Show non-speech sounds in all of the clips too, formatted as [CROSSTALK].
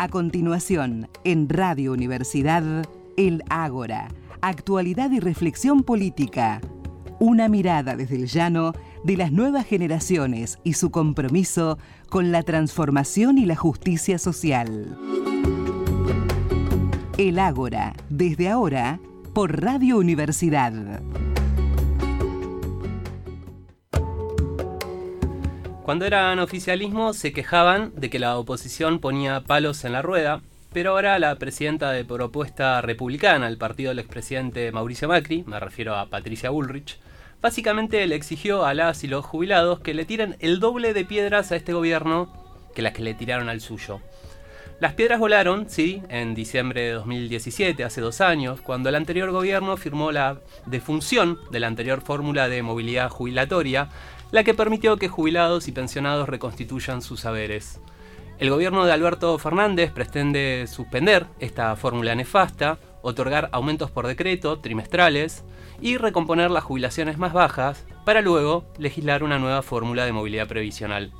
A continuación, en Radio Universidad, El Ágora, actualidad y reflexión política. Una mirada desde el llano de las nuevas generaciones y su compromiso con la transformación y la justicia social. El Ágora, desde ahora, por Radio Universidad. Cuando eran oficialismo se quejaban de que la oposición ponía palos en la rueda, pero ahora la presidenta de propuesta republicana, el partido del expresidente Mauricio Macri, me refiero a Patricia Bullrich, básicamente le exigió a las y los jubilados que le tiren el doble de piedras a este gobierno que las que le tiraron al suyo. Las piedras volaron, sí, en diciembre de 2017, hace dos años, cuando el anterior gobierno firmó la defunción de la anterior fórmula de movilidad jubilatoria, la que permitió que jubilados y pensionados reconstituyan sus saberes. El gobierno de Alberto Fernández pretende suspender esta fórmula nefasta, otorgar aumentos por decreto trimestrales y recomponer las jubilaciones más bajas para luego legislar una nueva fórmula de movilidad previsional.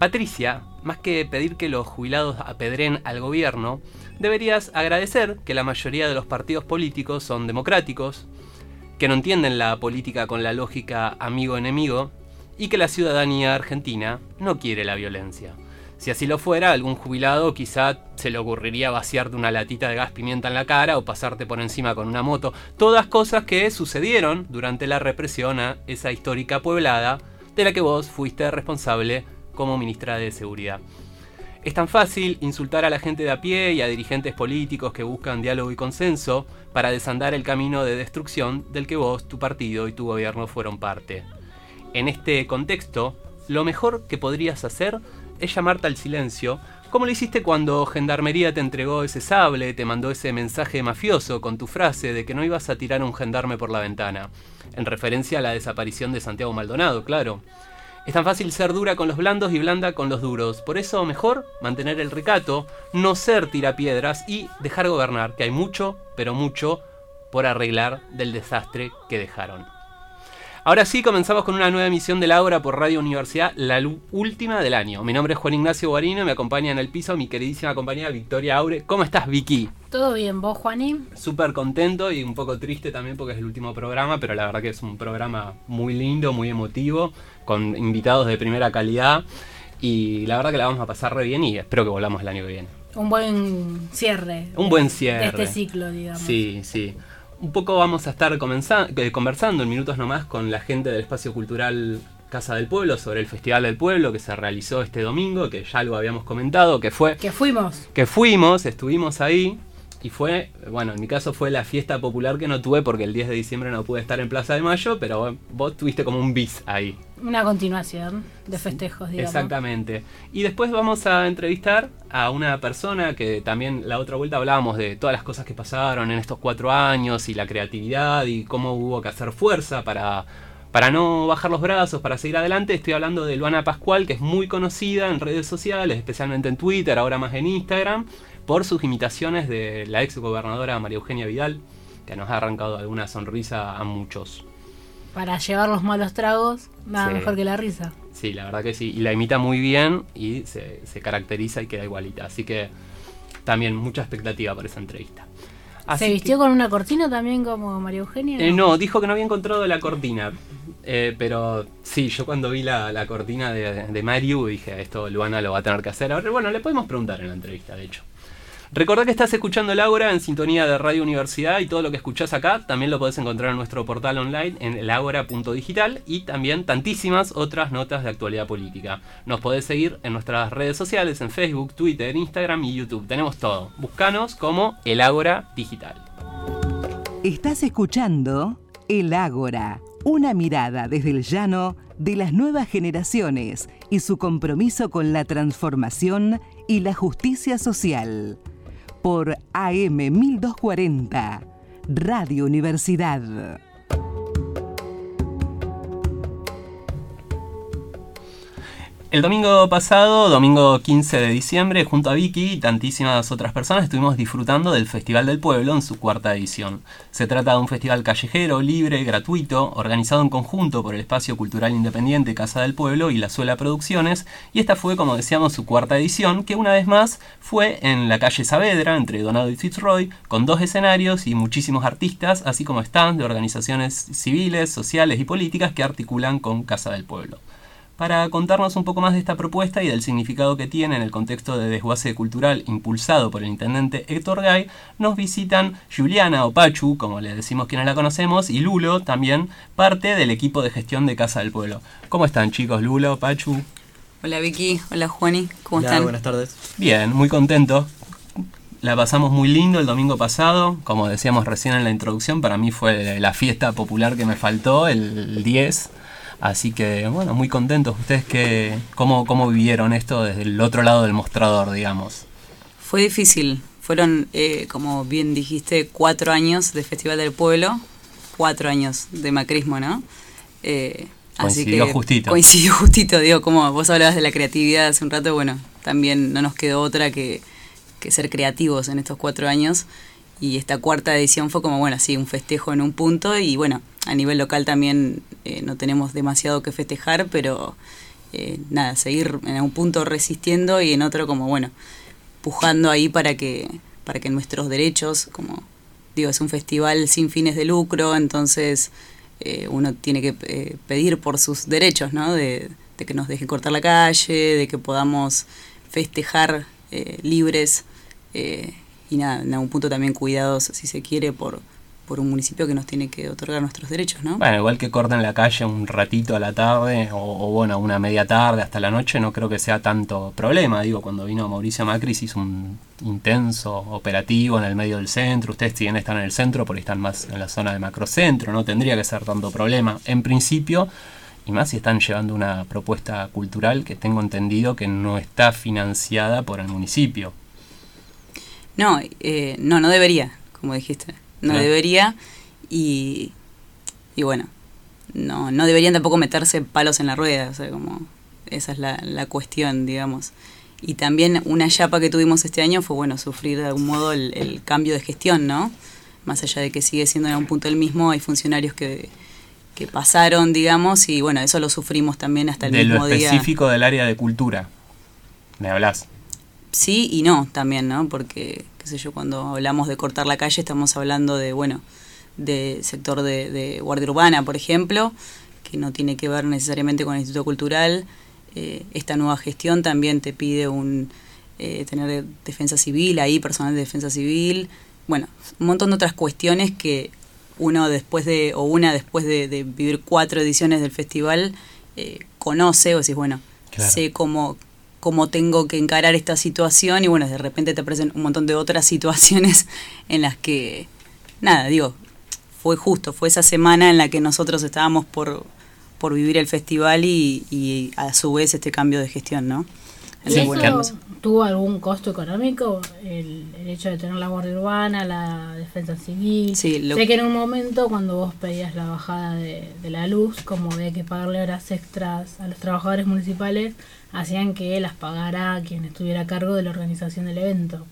Patricia, más que pedir que los jubilados apedren al gobierno, deberías agradecer que la mayoría de los partidos políticos son democráticos, que no entienden la política con la lógica amigo-enemigo y que la ciudadanía argentina no quiere la violencia. Si así lo fuera, algún jubilado quizá se le ocurriría vaciarte una latita de gas pimienta en la cara o pasarte por encima con una moto. Todas cosas que sucedieron durante la represión a esa histórica pueblada de la que vos fuiste responsable como ministra de Seguridad. Es tan fácil insultar a la gente de a pie y a dirigentes políticos que buscan diálogo y consenso para desandar el camino de destrucción del que vos, tu partido y tu gobierno fueron parte. En este contexto, lo mejor que podrías hacer es llamarte al silencio, como lo hiciste cuando Gendarmería te entregó ese sable, te mandó ese mensaje mafioso con tu frase de que no ibas a tirar a un gendarme por la ventana, en referencia a la desaparición de Santiago Maldonado, claro. Es tan fácil ser dura con los blandos y blanda con los duros, por eso mejor mantener el recato, no ser tirapiedras y dejar gobernar, que hay mucho, pero mucho, por arreglar del desastre que dejaron. Ahora sí, comenzamos con una nueva emisión de la obra por Radio Universidad, la última del año. Mi nombre es Juan Ignacio Guarino y me acompaña en el piso mi queridísima compañera Victoria Aure. ¿Cómo estás, Vicky? Todo bien, ¿vos, Juaní? Súper contento y un poco triste también porque es el último programa, pero la verdad que es un programa muy lindo, muy emotivo, con invitados de primera calidad y la verdad que la vamos a pasar re bien y espero que volvamos el año que viene. Un buen cierre. Un buen cierre. De este ciclo, digamos. Sí, sí un poco vamos a estar eh, conversando en minutos nomás con la gente del espacio cultural Casa del Pueblo sobre el Festival del Pueblo que se realizó este domingo, que ya lo habíamos comentado, que fue... Que fuimos. Que fuimos, estuvimos ahí. Y fue, bueno, en mi caso fue la fiesta popular que no tuve porque el 10 de diciembre no pude estar en Plaza de Mayo, pero vos tuviste como un bis ahí. Una continuación de festejos, digamos. Exactamente. Y después vamos a entrevistar a una persona que también la otra vuelta hablábamos de todas las cosas que pasaron en estos cuatro años y la creatividad y cómo hubo que hacer fuerza para para no bajar los brazos, para seguir adelante, estoy hablando de Luana Pascual, que es muy conocida en redes sociales, especialmente en Twitter, ahora más en Instagram, por sus imitaciones de la ex gobernadora María Eugenia Vidal, que nos ha arrancado alguna sonrisa a muchos. Para llevar los malos tragos, nada mejor que la risa. Sí, la verdad que sí. Y la imita muy bien y se, caracteriza y queda igualita. Así que también mucha expectativa por esa entrevista. ¿Se vistió con una cortina también como María Eugenia? Eh, no, dijo que no había encontrado la cortina. Eh, pero sí, yo cuando vi la, cortina de, de Mario dije, esto Luana lo va a tener que hacer. Ahora, bueno, le podemos preguntar en la entrevista, de hecho. Recordá que estás escuchando el Ágora en sintonía de Radio Universidad y todo lo que escuchás acá también lo podés encontrar en nuestro portal online en elagora.digital y también tantísimas otras notas de actualidad política. Nos podés seguir en nuestras redes sociales en Facebook, Twitter, Instagram y YouTube. Tenemos todo. Búscanos como El Ágora Digital. Estás escuchando El Ágora, una mirada desde el llano de las nuevas generaciones y su compromiso con la transformación y la justicia social por AM 1240, Radio Universidad. El domingo pasado, domingo 15 de diciembre, junto a Vicky y tantísimas otras personas estuvimos disfrutando del Festival del Pueblo en su cuarta edición. Se trata de un festival callejero, libre, gratuito, organizado en conjunto por el Espacio Cultural Independiente Casa del Pueblo y la Suela Producciones, y esta fue, como decíamos, su cuarta edición, que una vez más fue en la calle Saavedra, entre Donado y Fitzroy, con dos escenarios y muchísimos artistas, así como stands de organizaciones civiles, sociales y políticas que articulan con Casa del Pueblo. Para contarnos un poco más de esta propuesta y del significado que tiene en el contexto de desguace cultural impulsado por el intendente Héctor Gay, nos visitan Juliana o Pachu, como le decimos quienes la conocemos, y Lulo, también parte del equipo de gestión de Casa del Pueblo. ¿Cómo están chicos, Lulo, Pachu? Hola Vicky, hola Juani, ¿cómo están? Buenas tardes. Bien, muy contento. La pasamos muy lindo el domingo pasado, como decíamos recién en la introducción, para mí fue la fiesta popular que me faltó, el 10 Así que, bueno, muy contentos. ¿Ustedes qué, cómo, cómo vivieron esto desde el otro lado del mostrador, digamos? Fue difícil. Fueron, eh, como bien dijiste, cuatro años de Festival del Pueblo, cuatro años de macrismo, ¿no? Eh, coincidió justito. Coincidió [LAUGHS] justito, digo, como vos hablabas de la creatividad hace un rato, bueno, también no nos quedó otra que, que ser creativos en estos cuatro años. Y esta cuarta edición fue como, bueno, sí, un festejo en un punto y bueno, a nivel local también eh, no tenemos demasiado que festejar, pero eh, nada, seguir en un punto resistiendo y en otro como, bueno, pujando ahí para que, para que nuestros derechos, como digo, es un festival sin fines de lucro, entonces eh, uno tiene que pedir por sus derechos, ¿no? De, de, que nos dejen cortar la calle, de que podamos festejar libres y nada, en algún punto también cuidados, si se quiere, por por un municipio que nos tiene que otorgar nuestros derechos, ¿no? Bueno, igual que corten la calle un ratito a la tarde o, bueno, una media tarde hasta la noche, no creo que sea tanto problema. Digo, cuando vino Mauricio Macri hizo un intenso operativo en el medio del centro. Ustedes si bien están en el centro, porque están más en la zona de macrocentro, no tendría que ser tanto problema. En principio, y más si están llevando una propuesta cultural que tengo entendido que no está financiada por el municipio. No, eh, no, no debería, como dijiste no debería y, y bueno, no, no deberían tampoco meterse palos en la rueda, o sea, como esa es la, la cuestión, digamos. Y también una chapa que tuvimos este año fue, bueno, sufrir de algún modo el, cambio de gestión, ¿no? Más allá de que sigue siendo en un punto el mismo, hay funcionarios que, que pasaron, digamos, y bueno, eso lo sufrimos también hasta el mismo día. De lo específico del área de cultura, ¿me hablas? Sí y no también, ¿no? Porque qué sé yo, cuando hablamos de cortar la calle estamos hablando de, bueno, de sector de, guardia urbana, por ejemplo, que no tiene que ver necesariamente con el Instituto Cultural. Eh, esta nueva gestión también te pide un eh, tener defensa civil, ahí personal de defensa civil, bueno, un montón de otras cuestiones que uno después de, o una después de, vivir cuatro ediciones del festival, eh, conoce o decís, bueno, sé cómo cómo tengo que encarar esta situación y bueno, de repente te aparecen un montón de otras [LAUGHS] situaciones en las que, nada, digo, fue justo, fue esa semana en la que nosotros estábamos por, por vivir el festival y, y a su vez este cambio de gestión, ¿no? tuvo algún costo económico el, hecho de tener la Guardia Urbana, la Defensa Civil? sé que en un momento cuando vos pedías la bajada de, de la luz, como había que pagarle horas extras a los trabajadores municipales, hacían que las pagara quien estuviera a cargo de la organización del evento.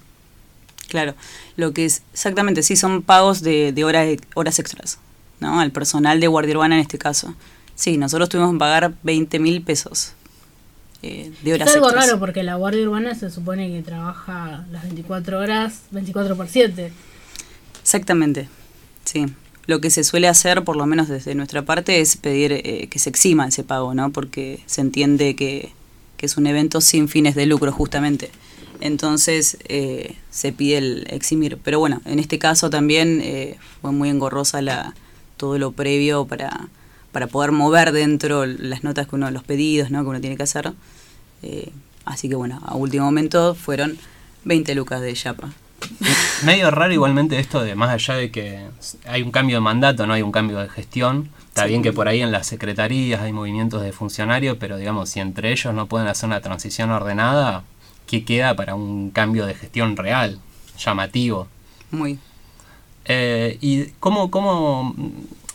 Claro, lo que es exactamente, sí, son pagos de, de horas, horas extras, ¿no? Al personal de Guardia Urbana en este caso. Sí, nosotros tuvimos que pagar 20 mil pesos eh, de horas Es algo raro porque la Guardia Urbana se supone que trabaja las 24 horas, 24 por 7. Exactamente, sí. Lo que se suele hacer, por lo menos desde nuestra parte, es pedir eh, que se exima ese pago, ¿no? Porque se entiende que que es un evento sin fines de lucro justamente. Entonces eh, se pide el eximir. Pero bueno, en este caso también eh, fue muy engorrosa la, todo lo previo para, para poder mover dentro las notas que uno, los pedidos ¿no? que uno tiene que hacer. Eh, así que bueno, a último momento fueron 20 lucas de chapa. [LAUGHS] Medio raro igualmente esto de más allá de que hay un cambio de mandato, no hay un cambio de gestión, Está bien que por ahí en las secretarías hay movimientos de funcionarios, pero digamos, si entre ellos no pueden hacer una transición ordenada, ¿qué queda para un cambio de gestión real, llamativo? Muy. Eh, ¿Y cómo, cómo,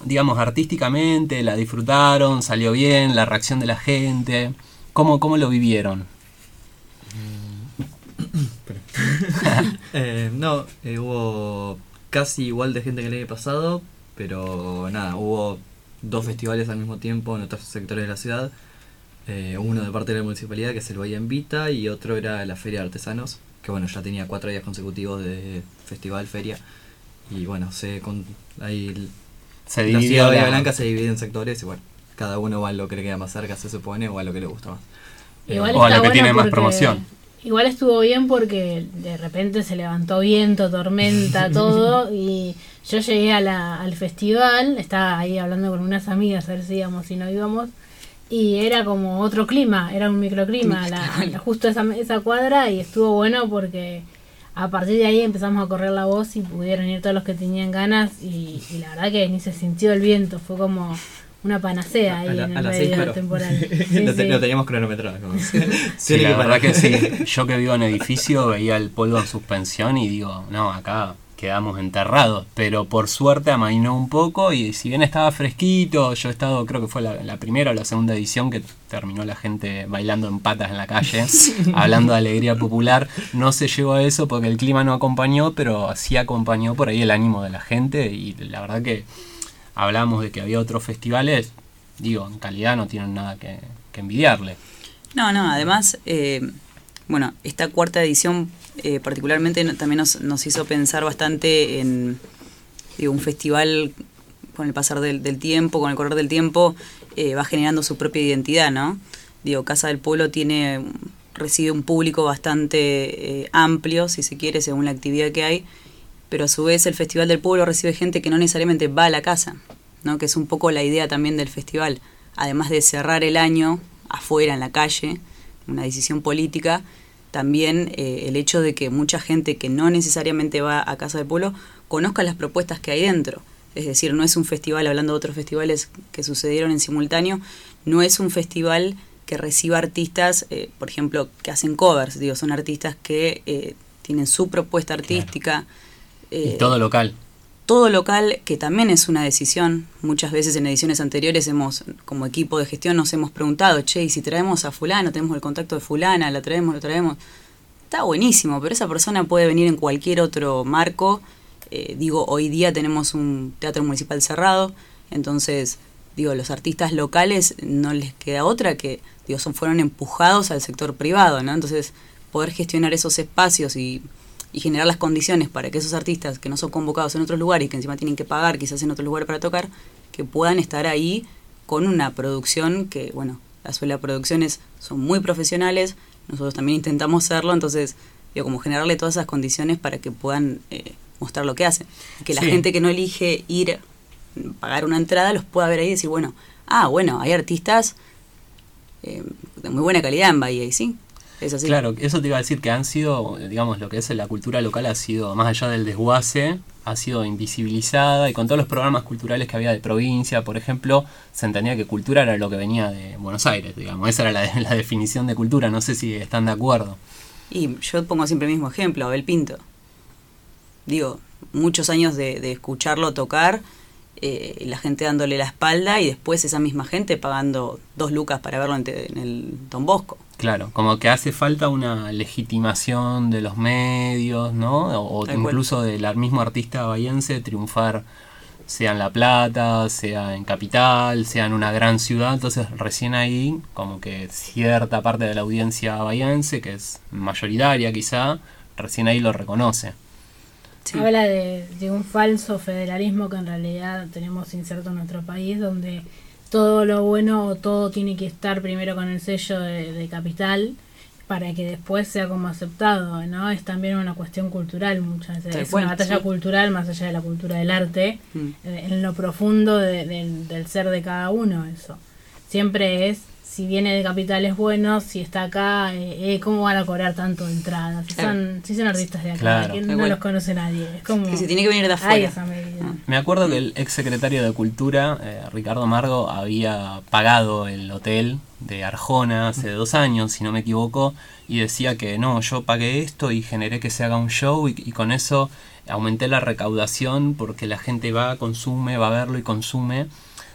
digamos, artísticamente la disfrutaron? ¿Salió bien? ¿La reacción de la gente? ¿Cómo, cómo lo vivieron? [COUGHS] Eh, no, eh, hubo casi igual de gente que el año pasado, pero nada, hubo dos festivales al mismo tiempo en otros sectores de la ciudad. Eh, uno de parte de la municipalidad, que es el Bahía en Vita, y otro era la Feria de Artesanos, que bueno, ya tenía cuatro días consecutivos de festival, feria. Y bueno, se con, ahí se la ciudad de Bahía Blanca se divide en sectores y bueno, cada uno va a lo que le queda más cerca, se supone, o a lo que le gusta más. o a lo que tiene más promoción. Igual estuvo bien porque de repente se levantó viento, tormenta, [LAUGHS] todo. y yo llegué a la, al festival, estaba ahí hablando con unas amigas a ver si íbamos, si no íbamos. Y era como otro clima, era un microclima, la, [LAUGHS] justo esa, esa cuadra. Y estuvo bueno porque a partir de ahí empezamos a correr la voz y pudieron ir todos los que tenían ganas. Y, y la verdad que ni se sintió el viento, fue como una panacea ahí en el medio temporal. [LAUGHS] lo, teníamos cronometrado. [LAUGHS] sí, la verdad que sí. Yo que vivo en edificio veía el polvo en suspensión y digo, no, acá quedamos enterrados. Pero por suerte amainó un poco y si bien estaba fresquito, yo he estado, creo que fue la, primera o la segunda edición que terminó la gente bailando en patas en la calle, [LAUGHS] hablando de alegría popular. No se llegó a eso porque el clima no acompañó, pero sí acompañó por ahí el ánimo de la gente y la verdad que hablamos de que había otros festivales, digo, en calidad no tienen nada que, envidiarle. No, no, además, eh, bueno, esta cuarta edición eh, particularmente también nos, hizo pensar bastante en digo, un festival con el pasar del, tiempo, con el correr del tiempo, eh, va generando su propia identidad, ¿no? Digo, Casa del Pueblo tiene recibe un público bastante amplio, si se quiere, según la actividad que hay, pero a su vez el Festival del Pueblo recibe gente que no necesariamente va a la casa, ¿no? que es un poco la idea también del festival, además de cerrar el año afuera, en la calle, una decisión política, también eh, el hecho de que mucha gente que no necesariamente va a Casa del Pueblo conozca las propuestas que hay dentro. Es decir, no es un festival, hablando de otros festivales que sucedieron en simultáneo, no es un festival que reciba artistas, eh, por ejemplo, que hacen covers, digo, son artistas que eh, tienen su propuesta artística. Eh, todo local. Todo local, que también es una decisión. Muchas veces en ediciones anteriores hemos, como equipo de gestión, nos hemos preguntado, che, y si traemos a fulano, tenemos el contacto de fulana, la traemos, lo traemos. Está buenísimo, pero esa persona puede venir en cualquier otro marco. Eh, digo, hoy día tenemos un teatro municipal cerrado, entonces, digo, los artistas locales no les queda otra que, digo, son, fueron empujados al sector privado, ¿no? Entonces, poder gestionar esos espacios y y generar las condiciones para que esos artistas que no son convocados en otros lugares y que encima tienen que pagar quizás en otro lugar para tocar, que puedan estar ahí con una producción que, bueno, las suela producciones son muy profesionales, nosotros también intentamos serlo, entonces, digo, como generarle todas esas condiciones para que puedan eh, mostrar lo que hacen. Que la gente que no elige ir, pagar una entrada, los pueda ver ahí y decir, bueno, ah, bueno, hay artistas eh, de muy buena calidad en Bahía, y sí, Claro, eso te iba a decir que han sido, digamos, lo que es la cultura local ha sido, más allá del desguace, ha sido invisibilizada y con todos los programas culturales que había de provincia, por ejemplo, se entendía que cultura era lo que venía de Buenos Aires, digamos, esa era la, [LAUGHS] la definición de cultura, no sé si están de acuerdo. Y yo pongo siempre el mismo ejemplo, Abel Pinto. Digo, muchos años de, escucharlo tocar, eh, la gente dándole la espalda y después esa misma gente pagando dos lucas para verlo en, en el Don Bosco. Claro, como que hace falta una legitimación de los medios, ¿no? O, incluso del mismo artista bahiense triunfar, sea en La Plata, sea en Capital, sea en una gran ciudad. Entonces, recién ahí, como que cierta parte de la audiencia bahiense, que es mayoritaria quizá, recién ahí lo reconoce. Habla de, de un falso federalismo que en realidad tenemos inserto en nuestro país, donde todo lo bueno todo tiene que estar primero con el sello de, capital para que después sea como aceptado, ¿no? Es también una cuestión cultural muchas veces. Es una batalla cultural más allá de la cultura del arte, mm. eh, en lo profundo del ser de cada uno eso. Siempre es si viene de capitales buenos, si está acá, eh, eh, ¿cómo van a cobrar tanto de entrada? Si, son, si son artistas de acá, que no los conoce nadie. Es como, que se tiene que venir de afuera. Ah. Me acuerdo que el ex secretario de Cultura, eh, Ricardo Margo, había pagado el hotel de Arjona hace dos años, si no me equivoco, y decía que no, yo pagué esto y generé que se haga un show y, y con eso aumenté la recaudación porque la gente va, consume, va a verlo y consume.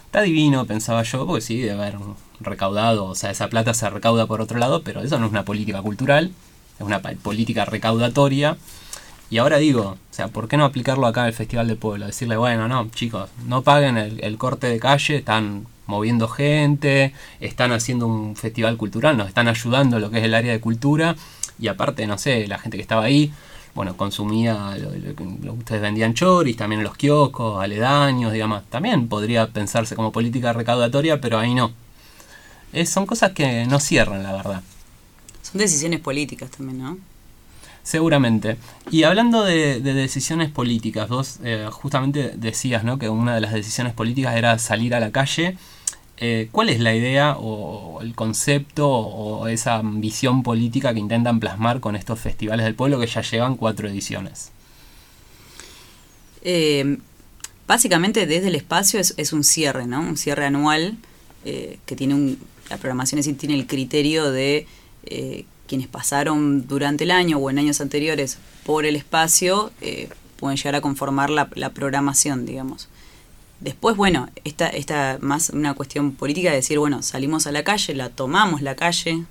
Está divino, pensaba yo, porque sí, de haber recaudado, o sea, esa plata se recauda por otro lado, pero eso no es una política cultural, es una política recaudatoria. Y ahora digo, o sea, ¿por qué no aplicarlo acá al Festival del Pueblo? Decirle, bueno, no, chicos, no paguen el, corte de calle, están moviendo gente, están haciendo un festival cultural, nos están ayudando lo que es el área de cultura. Y aparte, no sé, la gente que estaba ahí, bueno, consumía lo, que ustedes vendían choris, también en los kioscos, aledaños, digamos, también podría pensarse como política recaudatoria, pero ahí no. Son cosas que no cierran, la verdad. Son decisiones políticas también, ¿no? Seguramente. Y hablando de, decisiones políticas, vos eh, justamente decías ¿no? que una de las decisiones políticas era salir a la calle. Eh, ¿Cuál es la idea o el concepto o esa visión política que intentan plasmar con estos festivales del pueblo que ya llevan cuatro ediciones? Eh, básicamente desde el espacio es, un cierre, ¿no? Un cierre anual que tiene un, la programación es, tiene el criterio de quienes pasaron durante el año o en años anteriores por el espacio eh, pueden llegar a conformar la, programación, digamos. Después, bueno, esta, esta más una cuestión política de decir, bueno, salimos a la calle, la tomamos la calle,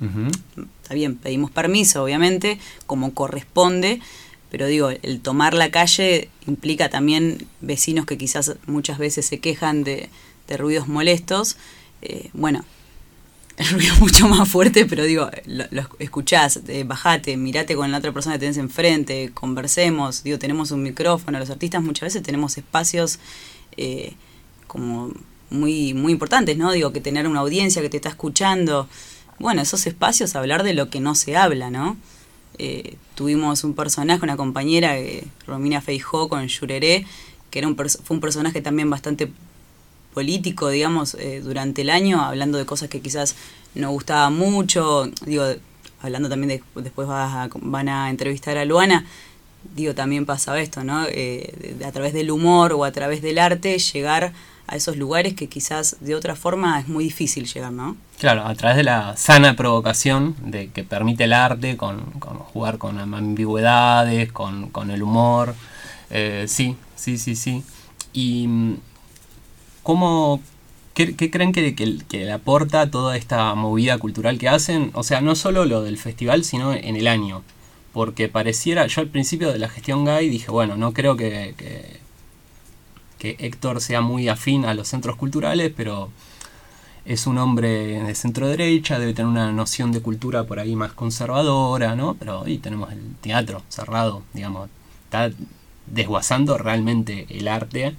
está bien, pedimos permiso, obviamente, como corresponde, pero digo, el tomar la calle implica también vecinos que quizás muchas veces se quejan de, ruidos molestos. Eh, bueno, el [LAUGHS] ruido mucho más fuerte, pero digo, lo, escuchás, eh, bajate, mirate con la otra persona que tenés enfrente, conversemos, digo, tenemos un micrófono, los artistas muchas veces tenemos espacios eh, como muy, muy importantes, ¿no? Digo, que tener una audiencia que te está escuchando, bueno, esos espacios, hablar de lo que no se habla, ¿no? Eh, tuvimos un personaje, una compañera, Romina Feijó con Yureré, que era un fue un personaje también bastante político, digamos, eh, durante el año, hablando de cosas que quizás no gustaba mucho, digo, hablando también de, después van a entrevistar a Luana, digo, también pasaba esto, ¿no? Eh, a través del humor o a través del arte, llegar a esos lugares que quizás de otra forma es muy difícil llegar, ¿no? Claro, a través de la sana provocación de que permite el arte, con, jugar con ambigüedades, con, con el humor, eh, sí, sí, sí, sí. Y ¿Cómo, qué, creen que, que, le aporta toda esta movida cultural que hacen? O sea, no solo lo del festival, sino en el año. Porque pareciera, yo al principio de la gestión GAI dije, bueno, no creo que, que, Héctor sea muy afín a los centros culturales, pero es un hombre de centro derecha, debe tener una noción de cultura por ahí más conservadora, ¿no? Pero ahí tenemos el teatro cerrado, digamos, está desguazando realmente el arte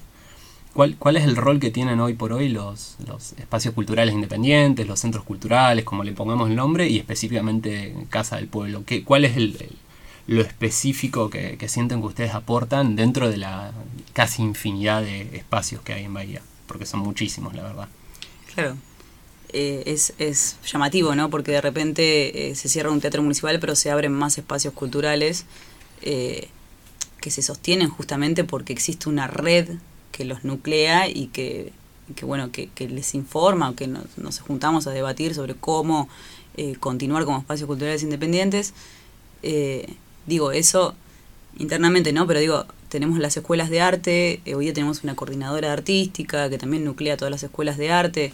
¿Cuál, ¿Cuál es el rol que tienen hoy por hoy los, los espacios culturales independientes, los centros culturales, como le pongamos el nombre, y específicamente Casa del Pueblo? ¿Qué, ¿Cuál es el, lo específico que, sienten que ustedes aportan dentro de la casi infinidad de espacios que hay en Bahía? Porque son muchísimos, la verdad. Claro. Eh, es, es, llamativo, ¿no? Porque de repente eh, se cierra un teatro municipal, pero se abren más espacios culturales eh, que se sostienen justamente porque existe una red que los nuclea y que, bueno, que, les informa, que nos, nos, juntamos a debatir sobre cómo eh, continuar como espacios culturales independientes. Eh, digo, eso internamente, ¿no? Pero digo, tenemos las escuelas de arte, eh, hoy día tenemos una coordinadora artística que también nuclea todas las escuelas de arte.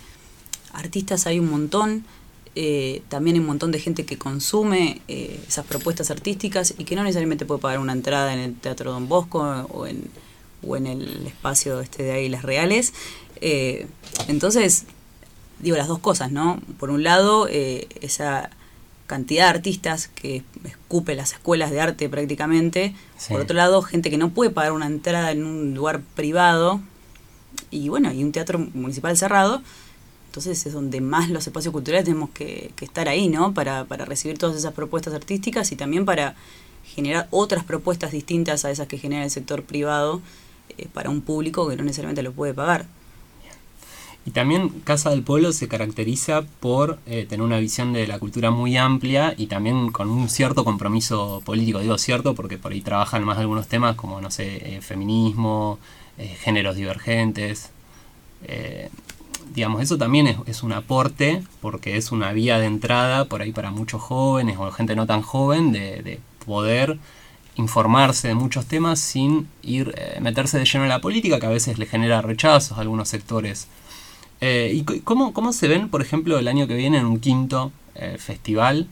Artistas hay un montón, también hay un montón de gente que consume esas propuestas artísticas y que no necesariamente puede pagar una entrada en el Teatro Don Bosco o en o en el espacio este de Águilas Reales. Eh, entonces, digo las dos cosas, ¿no? Por un lado, eh, esa cantidad de artistas que escupe las escuelas de arte prácticamente. Por otro lado, gente que no puede pagar una entrada en un lugar privado. Y bueno, y un teatro municipal cerrado. Entonces es donde más los espacios culturales tenemos que, que estar ahí, ¿no? Para, para recibir todas esas propuestas artísticas y también para generar otras propuestas distintas a esas que genera el sector privado para un público que no necesariamente lo puede pagar. Y también Casa del Pueblo se caracteriza por eh, tener una visión de la cultura muy amplia y también con un cierto compromiso político. Digo cierto porque por ahí trabajan más algunos temas como, no sé, eh, feminismo, géneros divergentes. digamos, eso también es, un aporte porque es una vía de entrada por ahí para muchos jóvenes o gente no tan joven de, de poder informarse de muchos temas sin ir eh, meterse de lleno en la política, que a veces le genera rechazos a algunos sectores. Eh, ¿Y cómo, cómo se ven, por ejemplo, el año que viene en un quinto eh, festival?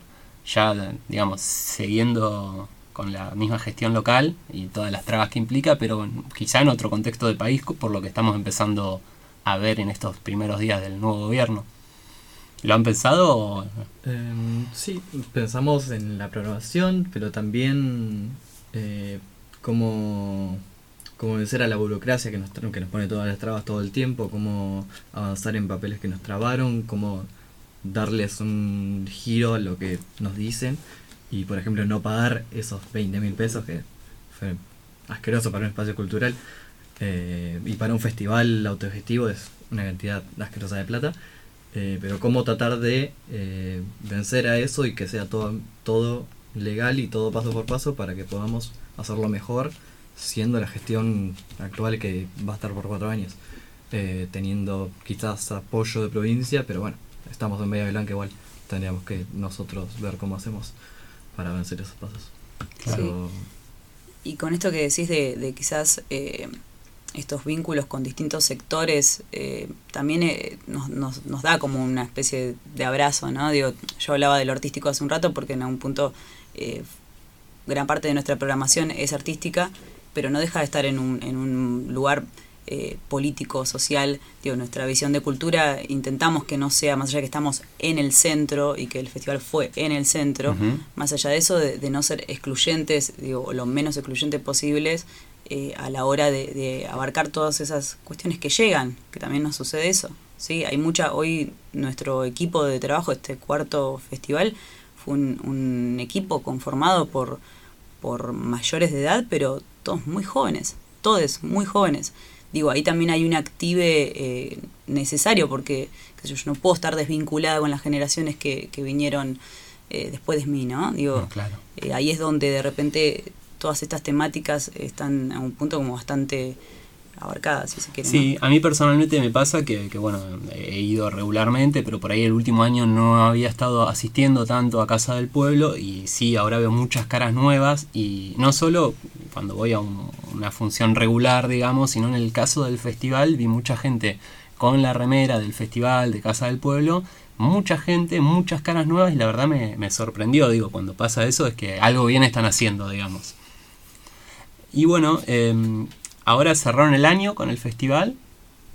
Ya, digamos, siguiendo con la misma gestión local y todas las trabas que implica, pero quizá en otro contexto del país, por lo que estamos empezando a ver en estos primeros días del nuevo gobierno. ¿Lo han pensado? Em, sí, pensamos en la programación, pero también eh, cómo, vencer a la burocracia que nos, que nos pone todas las trabas todo el tiempo, cómo avanzar en papeles que nos trabaron, cómo darles un giro a lo que nos dicen. Y por ejemplo no pagar esos 20 mil pesos que fue asqueroso para un espacio cultural eh, y para un festival autogestivo es una cantidad asquerosa de plata eh, pero cómo tratar de eh, vencer a eso y que sea todo, todo legal y todo paso por paso para que podamos hacerlo mejor siendo la gestión actual que va a estar por cuatro años teniendo quizás apoyo de provincia pero bueno estamos en medio Blanca igual tendríamos que nosotros ver cómo hacemos para vencer esos pasos. Y con esto que decís de, quizás eh, estos vínculos con distintos sectores, eh, también eh, nos, nos, da como una especie de abrazo, ¿no? Digo, yo hablaba de lo artístico hace un rato porque en algún punto gran parte de nuestra programación es artística, pero no deja de estar en un, en un lugar eh, político, social, digo, nuestra visión de cultura intentamos que no sea, más allá de que estamos en el centro y que el festival fue en el centro, más allá de eso, de, no ser excluyentes, digo, lo menos excluyentes posibles eh, a la hora de, abarcar todas esas cuestiones que llegan, que también nos sucede eso. ¿sí? Hay mucha, hoy nuestro equipo de trabajo, este cuarto festival, fue un, un equipo conformado por, por mayores de edad, pero todos muy jóvenes, todos muy jóvenes digo, ahí también hay un active eh, necesario porque yo, no puedo estar desvinculada con las generaciones que, que vinieron eh, después de mí, ¿no? Digo, eh, ahí es donde de repente todas estas temáticas están a un punto como bastante abarcadas, si se quiere. Sí, a mí personalmente me pasa que, que, bueno, he ido regularmente, pero por ahí el último año no había estado asistiendo tanto a Casa del Pueblo y sí, ahora veo muchas caras nuevas y no solo cuando voy a una función regular, digamos, sino en el caso del festival vi mucha gente con la remera del festival de Casa del Pueblo, mucha gente, muchas caras nuevas y la verdad me, me sorprendió, digo, cuando pasa eso es que algo bien están haciendo, digamos. Y bueno, eh, Ahora cerraron el año con el festival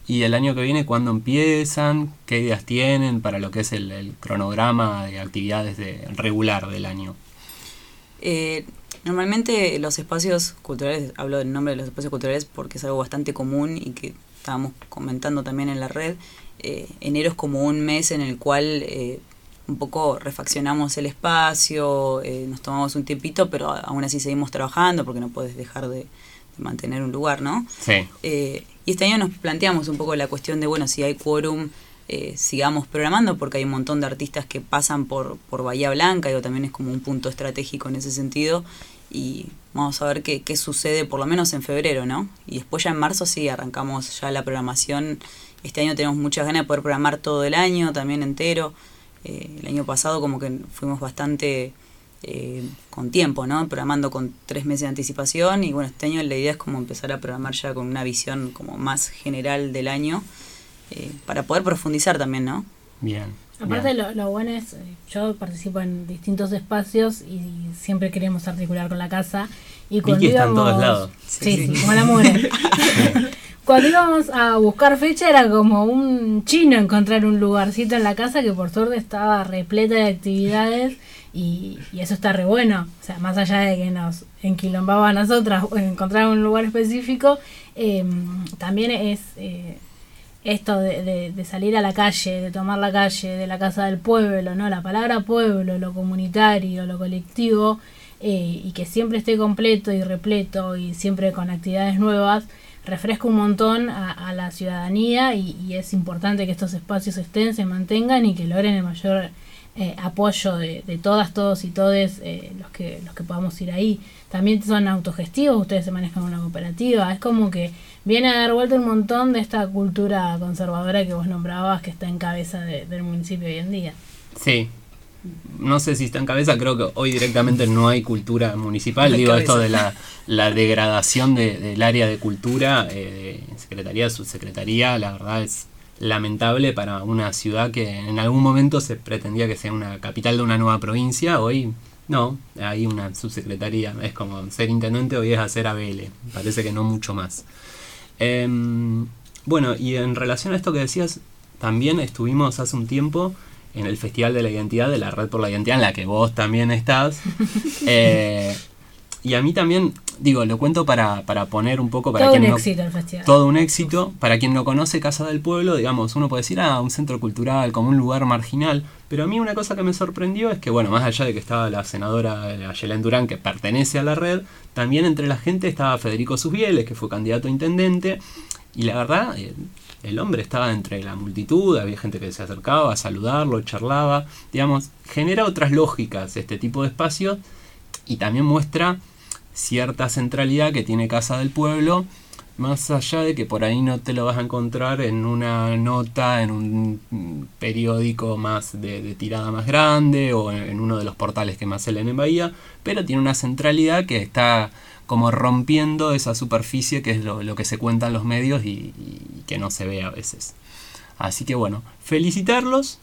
y el año que viene cuándo empiezan, qué ideas tienen para lo que es el, cronograma de actividades de, regular del año. Eh, normalmente los espacios culturales, hablo del nombre de los espacios culturales porque es algo bastante común y que estábamos comentando también en la red. Eh, enero es como un mes en el cual eh, un poco refaccionamos el espacio, nos tomamos un tiempito, pero aún así seguimos trabajando porque no puedes dejar de, mantener un lugar, ¿no? Sí. Eh, y este año nos planteamos un poco la cuestión de, bueno, si hay quórum, eh, sigamos programando, porque hay un montón de artistas que pasan por, por Bahía Blanca, digo, también es como un punto estratégico en ese sentido, y vamos a ver qué, qué sucede por lo menos en febrero, ¿no? Y después ya en marzo sí arrancamos ya la programación. Este año tenemos muchas ganas de poder programar todo el año, también entero. Eh, el año pasado como que fuimos bastante eh, con tiempo, ¿no? Programando con tres meses de anticipación y bueno, este año la idea es como empezar a programar ya con una visión como más general del año eh, para poder profundizar también, ¿no? Bien. Aparte Lo, bueno es, eh, yo participo en distintos espacios y siempre queremos articular con la casa y cuando íbamos, en todos lados. Sí, sí, como la [LAUGHS] [LAUGHS] cuando íbamos a buscar fecha era como un chino encontrar un lugarcito en la casa que por suerte estaba repleta de actividades y, eso está re bueno. O sea, más allá de que nos enquilombaba a nosotras encontrar un lugar específico, em, también es eh, esto de, de, salir a la calle, de tomar la calle, de la casa del pueblo, ¿no? La palabra pueblo, lo comunitario, lo colectivo, eh, y que siempre esté completo y repleto y siempre con actividades nuevas, refresca un montón a, la ciudadanía y, y, es importante que estos espacios estén, se mantengan y que logren el mayor eh, apoyo de, de, todas, todos y todes eh, los, que, los que podamos ir ahí. También son autogestivos, ustedes se manejan una cooperativa. Es como que viene a dar vuelta un montón de esta cultura conservadora que vos nombrabas, que está en cabeza del municipio hoy en día. Sí. No sé si está en cabeza, creo que hoy directamente no hay cultura municipal. Digo, esto de la, la degradación del área de cultura, eh, de secretaría, subsecretaría, la verdad es lamentable para una ciudad que en algún momento se pretendía que sea una capital de una nueva provincia. Hoy no, hay una subsecretaría. Es como ser intendente hoy es hacer ABL. Parece que no mucho más. Em, bueno, y en relación a esto que decías, también estuvimos hace un tiempo en el Festival de la Identidad de la Red por la Identidad, en la que vos también estás. [LAUGHS] Eh, y a mí también, digo, lo cuento para, para poner un poco para todo quien un no, éxito el festival. Todo un éxito. Para quien no conoce Casa del Pueblo, digamos, uno puede decir, ah, un centro cultural, como un lugar marginal. Pero a mí una cosa que me sorprendió es que, bueno, más allá de que estaba la senadora Ayelen Durán, que pertenece a la red, también entre la gente estaba Federico Susbieles, que fue candidato a intendente. Y la verdad, eh, el hombre estaba entre la multitud, había gente que se acercaba a saludarlo, charlaba, digamos, genera otras lógicas este tipo de espacios y también muestra cierta centralidad que tiene Casa del Pueblo, más allá de que por ahí no te lo vas a encontrar en una nota, en un periódico más de, tirada más grande o en, uno de los portales que más se leen en Bahía, pero tiene una centralidad que está como rompiendo esa superficie que es lo, que se cuenta en los medios y, y que no se ve a veces. Así que bueno, felicitarlos.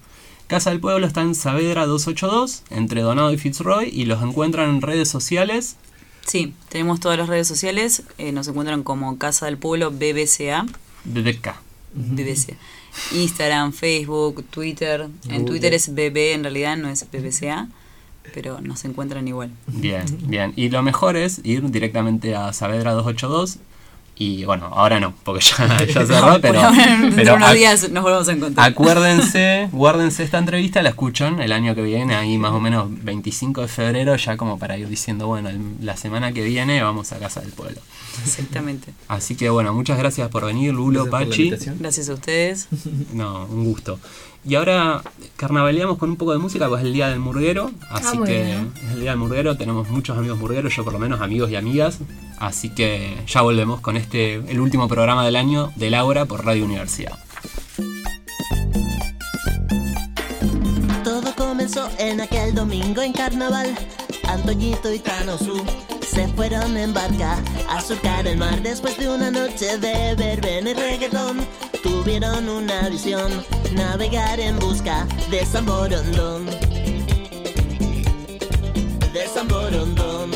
Casa del Pueblo está en Saavedra 282, entre Donado y Fitzroy, y los encuentran en redes sociales Sí, tenemos todas las redes sociales. Eh, nos encuentran como Casa del Pueblo BBCA. BBK. BBC. Instagram, Facebook, Twitter. En Twitter es BB, en realidad no es BBCA, pero nos encuentran igual. Bien, bien. Y lo mejor es ir directamente a Saavedra 282 y bueno, ahora no, porque ya, [LAUGHS] ya cerró, pero, pero unos días nos volvemos a encontrar. Acuérdense, [LAUGHS] guárdense esta entrevista, la escuchan el año que viene, ahí más o menos 25 de febrero, ya como para ir diciendo, bueno, la semana que viene vamos a Casa del Pueblo. Exactamente. Así que bueno, muchas gracias por venir, Lulo, Pachi. Gracias a ustedes. No, un gusto. Y ahora carnavaleamos con un poco de música, pues es el día del murguero, así ah, que es el día del murguero, tenemos muchos amigos murgueros, yo por lo menos amigos y amigas, así que ya volvemos con este, el último programa del año de Laura por Radio Universidad. Todo comenzó en aquel domingo en carnaval, Antoñito y Tanosu se fueron en barca a surcar el mar después de una noche de verbena y reggaetón. Tuvieron una visión, navegar en busca de San Borondón. De San Borondón.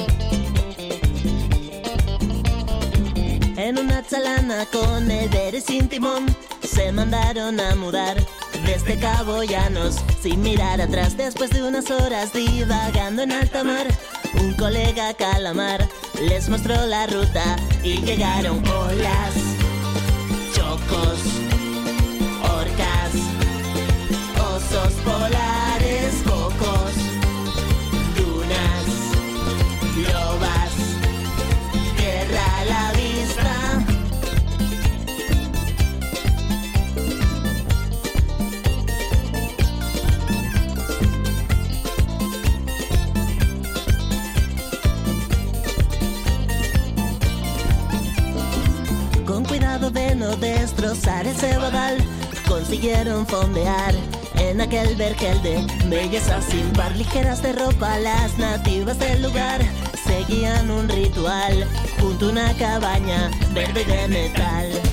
En una chalana con el sin timón, se mandaron a mudar desde Cabo Llanos, sin mirar atrás después de unas horas divagando en alta mar. Un colega calamar les mostró la ruta y llegaron olas, orcas, osos polares, de no destrozar el cebadal, consiguieron fondear en aquel vergel de belleza sin par ligeras de ropa. Las nativas del lugar seguían un ritual junto a una cabaña verde de metal.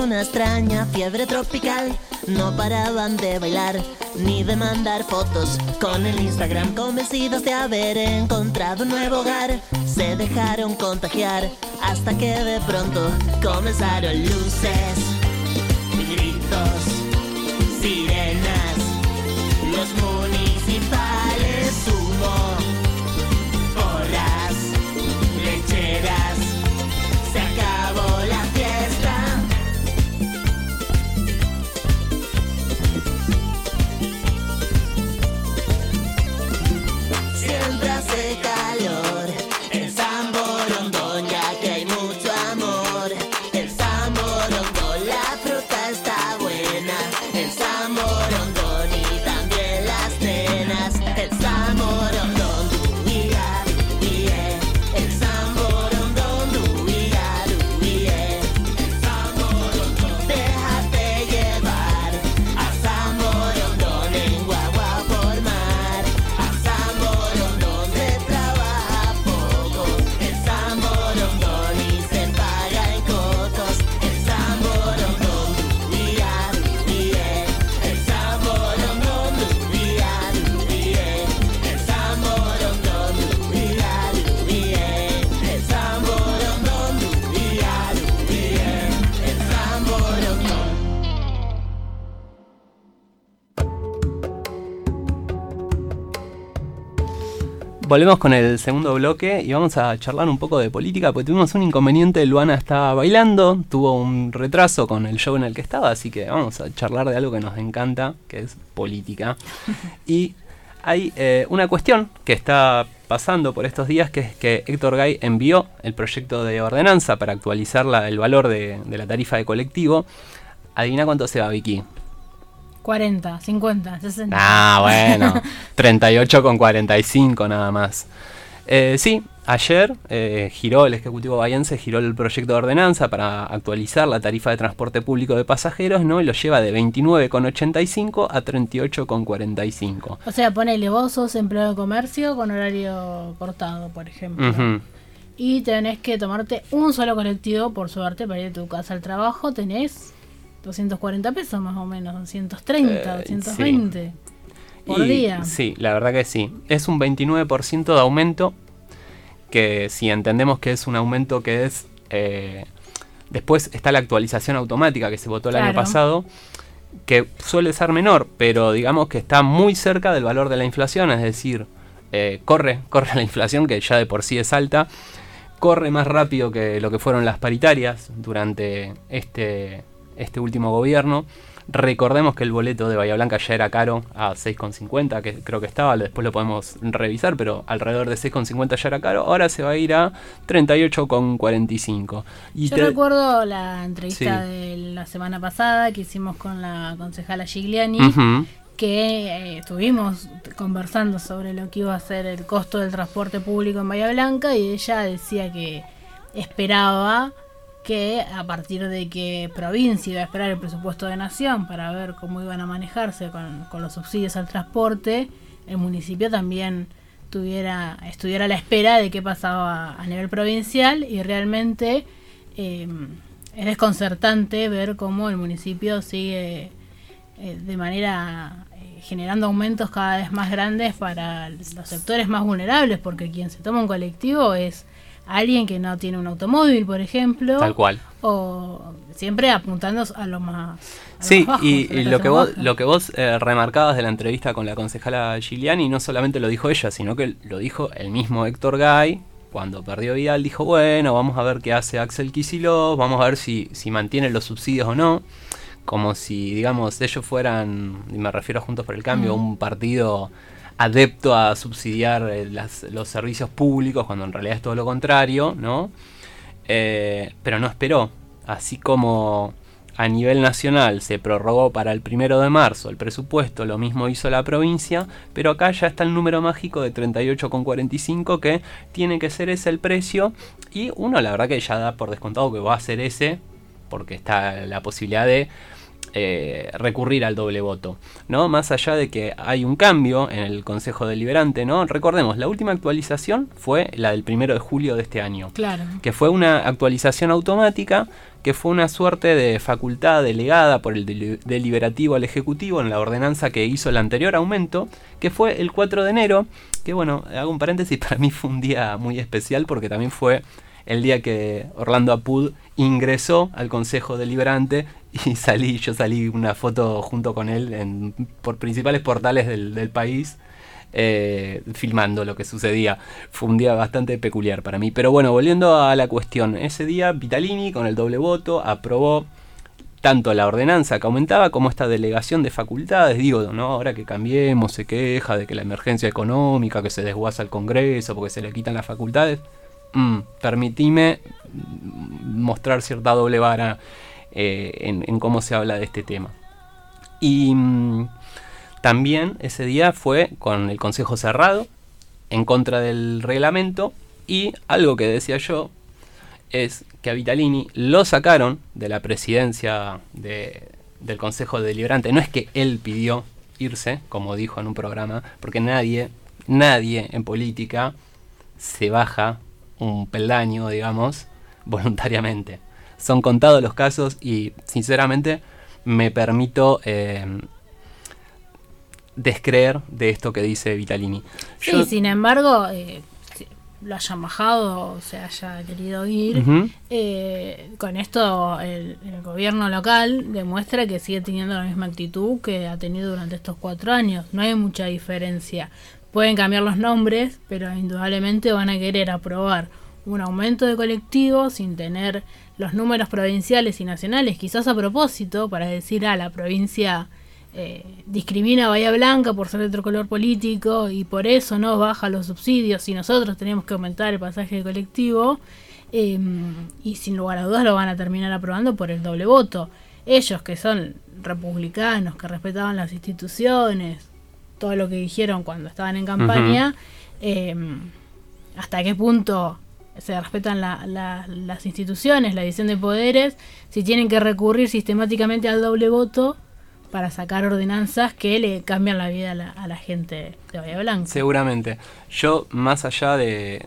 Una extraña fiebre tropical, no paraban de bailar ni de mandar fotos. Con el Instagram, convencidos de haber encontrado un nuevo hogar. Se dejaron contagiar hasta que de pronto comenzaron luces, gritos, sirenas, volvemos con el segundo bloque y vamos a charlar un poco de política, porque tuvimos un inconveniente, Luana está bailando, tuvo un retraso con el show en el que estaba, así que vamos a charlar de algo que nos encanta, que es política. [LAUGHS] y hay eh, una cuestión que está pasando por estos días, que es que Héctor Gay envió el proyecto de ordenanza para actualizar el valor de, de la tarifa de colectivo. Adivina cuánto se va, Vicky. 40, 50, 60. Ah, bueno. [LAUGHS] 38 con 45 nada más. Eh, sí, ayer eh, giró el Ejecutivo Bahiense, giró el proyecto de ordenanza para actualizar la tarifa de transporte público de pasajeros, ¿no? Y lo lleva de 29,85 a 38,45. O sea, ponele, vos sos empleado de comercio con horario cortado, por ejemplo. Y tenés que tomarte un solo colectivo, por suerte, para ir de tu casa al trabajo, tenés 240 pesos más o menos, 230, 220 eh, por día. Sí, la verdad que sí. Es un 29% de aumento que si entendemos que es un aumento que es... Eh, después está la actualización automática que se votó el año pasado, que suele ser menor, pero digamos que está muy cerca del valor de la inflación, es decir, eh, corre, [LAUGHS] corre la inflación que ya de por sí es alta, corre más rápido que lo que fueron las paritarias durante este este último gobierno. Recordemos que el boleto de Bahía Blanca ya era caro a 6,50, que creo que estaba, después lo podemos revisar, pero alrededor de 6,50 ya era caro. Ahora se va a ir a 38,45. Yo recuerdo la entrevista de la semana pasada que hicimos con la concejala Gigliani, que eh, estuvimos conversando sobre lo que iba a ser el costo del transporte público en Bahía Blanca y ella decía que esperaba que a partir de que provincia iba a esperar el presupuesto de nación para ver cómo iban a manejarse con, los subsidios al transporte, el municipio también tuviera estuviera a la espera de qué pasaba a nivel provincial y realmente em, es desconcertante ver cómo el municipio sigue eh, de manera eh, generando aumentos cada vez más grandes para los sectores más vulnerables porque quien se toma un colectivo es alguien que no tiene un automóvil, por ejemplo. Tal cual. O siempre apuntando a lo más. sí, y, lo, que vos, lo que vos eh, remarcabas de la entrevista con la concejala Giuliani, no solamente lo dijo ella, sino que lo dijo el mismo Héctor Gay. Cuando perdió Vidal dijo, bueno, vamos a ver qué hace Axel Kicillof, vamos a ver si, si mantiene los subsidios o no. Como si, digamos, ellos fueran, y me refiero a Juntos por el Cambio, mm. un partido adepto a subsidiar eh, los servicios públicos, cuando en realidad es todo lo contrario, ¿no? Eh, pero no esperó. Así como a nivel nacional se prorrogó para el primero de marzo el presupuesto, lo mismo hizo la provincia, pero acá ya está el número mágico de 38,45 que tiene que ser ese el precio y uno la verdad que ya da por descontado que va a ser ese porque está la posibilidad de eh, recurrir al doble voto, ¿no? Más allá de que hay un cambio en el Consejo Deliberante, ¿no? Recordemos, la última actualización fue la del primero de julio de este año. Claro. Que fue una actualización automática, que fue una suerte de facultad delegada por el deliberativo al Ejecutivo en la ordenanza que hizo el anterior aumento, que fue el 4 de enero, que bueno, hago un paréntesis, [LAUGHS] para mí fue un día muy especial porque también fue el día que Orlando Apud ingresó al Consejo Deliberante [LAUGHS] y salí, yo salí una foto junto con él en, por principales portales del, país. Eh, filmando lo que sucedía. Fue un día bastante peculiar para mí. Pero bueno, volviendo a la cuestión. Ese día Vitalini con el doble voto aprobó tanto la ordenanza que aumentaba como esta delegación de facultades. Digo, ¿no? Ahora que cambiemos, se queja de que la emergencia económica, que se desguaza el Congreso porque se le quitan las facultades. Mm, permitime mostrar cierta doble vara eh, en, cómo se habla de este tema. Y mm, también ese día fue con el Consejo cerrado, en contra del reglamento, y algo que decía yo es que a Vitalini lo sacaron de la presidencia del Consejo Deliberante. No es que él pidió irse, como dijo en un programa, porque nadie, nadie en política se baja un peldaño, digamos, [LAUGHS] voluntariamente son contados los casos y sinceramente me permito eh, descreer de esto que dice Vitalini. Sí, sin embargo, eh, lo hayan bajado o se haya querido ir, eh, con esto el, gobierno local demuestra que sigue teniendo la misma actitud que ha tenido durante estos cuatro años. No hay mucha diferencia. pueden cambiar los nombres, pero indudablemente van a querer aprobar un aumento de colectivos sin tener los números provinciales y nacionales, quizás a propósito, para decir, a ah, la provincia eh, discrimina a Bahía Blanca por ser de otro color político y por eso no baja los subsidios y nosotros tenemos que aumentar el pasaje de colectivo. Em, y sin lugar a dudas lo van a terminar aprobando por el doble voto. Ellos que son republicanos, que respetaban las instituciones, todo lo que dijeron cuando estaban en campaña, em, hasta qué punto se respetan las instituciones, la división de poderes, si tienen que recurrir sistemáticamente al doble voto para sacar ordenanzas que le cambian la vida a la, gente de Bahía Blanca. Seguramente. Yo, más allá de,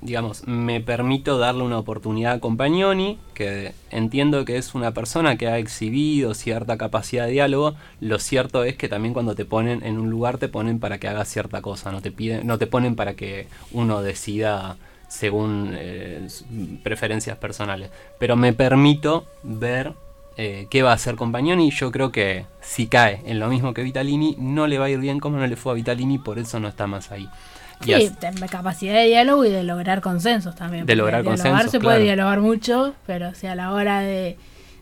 digamos, me permito darle una oportunidad a Compagnoni, que entiendo que es una persona que ha exhibido cierta capacidad de diálogo. Lo cierto es que también cuando te ponen en un lugar te ponen para que hagas cierta cosa, no te piden, no te ponen para que uno decida según eh, preferencias personales. Pero me permito ver eh, qué va a hacer Compagnoni. Yo creo que si cae en lo mismo que Vitalini, no le va a ir bien como no le fue a Vitalini, por eso no está más ahí. Sí, capacidad de diálogo y de lograr consensos también. De lograr consensos. se puede dialogar mucho, pero si a la hora de,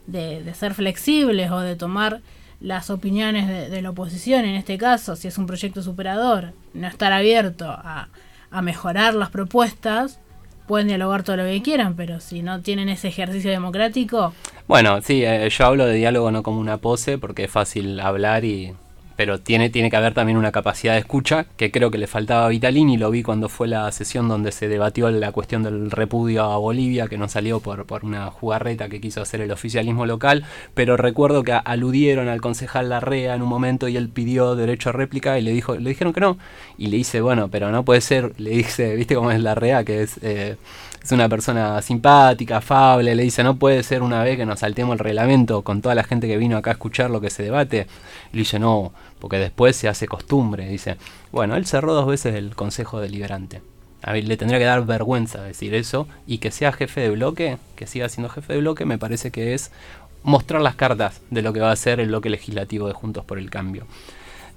de, ser flexibles o de tomar las opiniones de, de, la oposición, en este caso, si es un proyecto superador, no estar abierto a, a mejorar las propuestas, pueden dialogar todo lo que quieran, pero si no tienen ese ejercicio democrático... Bueno, sí, eh, yo hablo de diálogo no como una pose, porque es fácil hablar y pero tiene, tiene que haber también una capacidad de escucha, que creo que le faltaba a Vitalini, lo vi cuando fue la sesión donde se debatió la cuestión del repudio a Bolivia, que no salió por, por una jugarreta que quiso hacer el oficialismo local, pero recuerdo que aludieron al concejal Larrea en un momento y él pidió derecho a réplica y le dijo, le dijeron que no, y le dice, bueno, pero no puede ser, le dice, viste cómo es Larrea, que es... Eh, es una persona simpática, afable, le dice, no puede ser una vez que nos saltemos el reglamento con toda la gente que vino acá a escuchar lo que se debate. Y le dice, no, porque después se hace costumbre. Dice, bueno, él cerró dos veces el Consejo Deliberante. A ver, le tendría que dar vergüenza decir eso y que sea jefe de bloque, que siga siendo jefe de bloque, me parece que es mostrar las cartas de lo que va a ser el bloque legislativo de Juntos por el Cambio.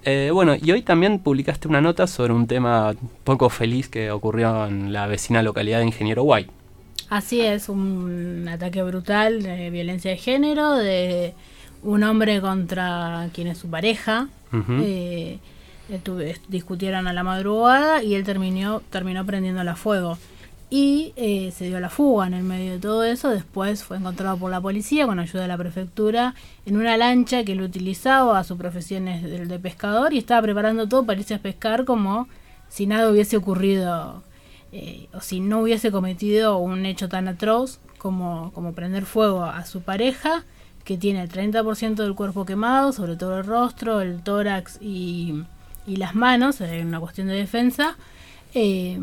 Eh, bueno, y hoy también publicaste una nota sobre un tema poco feliz que ocurrió en la vecina localidad de Ingeniero White. Así es, un ataque brutal de violencia de género, de un hombre contra quien es su pareja. Eh, discutieron a la madrugada y él terminó, terminó prendiendo a fuego y eh, se dio la fuga en el medio de todo eso. Después fue encontrado por la policía con ayuda de la prefectura en una lancha que él utilizaba a su profesión de, de pescador y estaba preparando todo para irse a pescar como si nada hubiese ocurrido eh, o si no hubiese cometido un hecho tan atroz como, como prender fuego a su pareja que tiene el 30% del cuerpo quemado, sobre todo el rostro, el tórax y, y las manos, en una cuestión de defensa. Eh,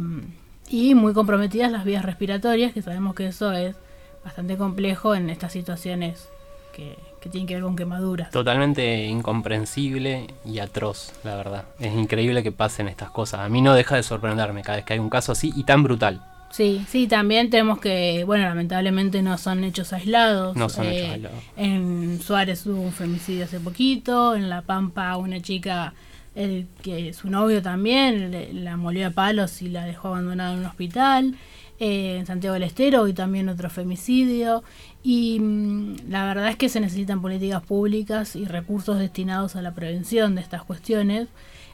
y muy comprometidas las vías respiratorias, que sabemos que eso es bastante complejo en estas situaciones que, tienen que ver con quemaduras. Totalmente incomprensible y atroz, la verdad. Es increíble que pasen estas cosas. A mí no deja de sorprenderme cada vez que hay un caso así y tan brutal. Sí, sí, también tenemos que, bueno, lamentablemente no son hechos aislados. No son hechos eh, aislados. En Suárez hubo un femicidio hace poquito, en La Pampa una chica el que su novio también la molió a palos y la dejó abandonada en un hospital. Eh, en Santiago del Estero y también otro femicidio. Y mm, la verdad es que se necesitan políticas públicas y recursos destinados a la prevención de estas cuestiones.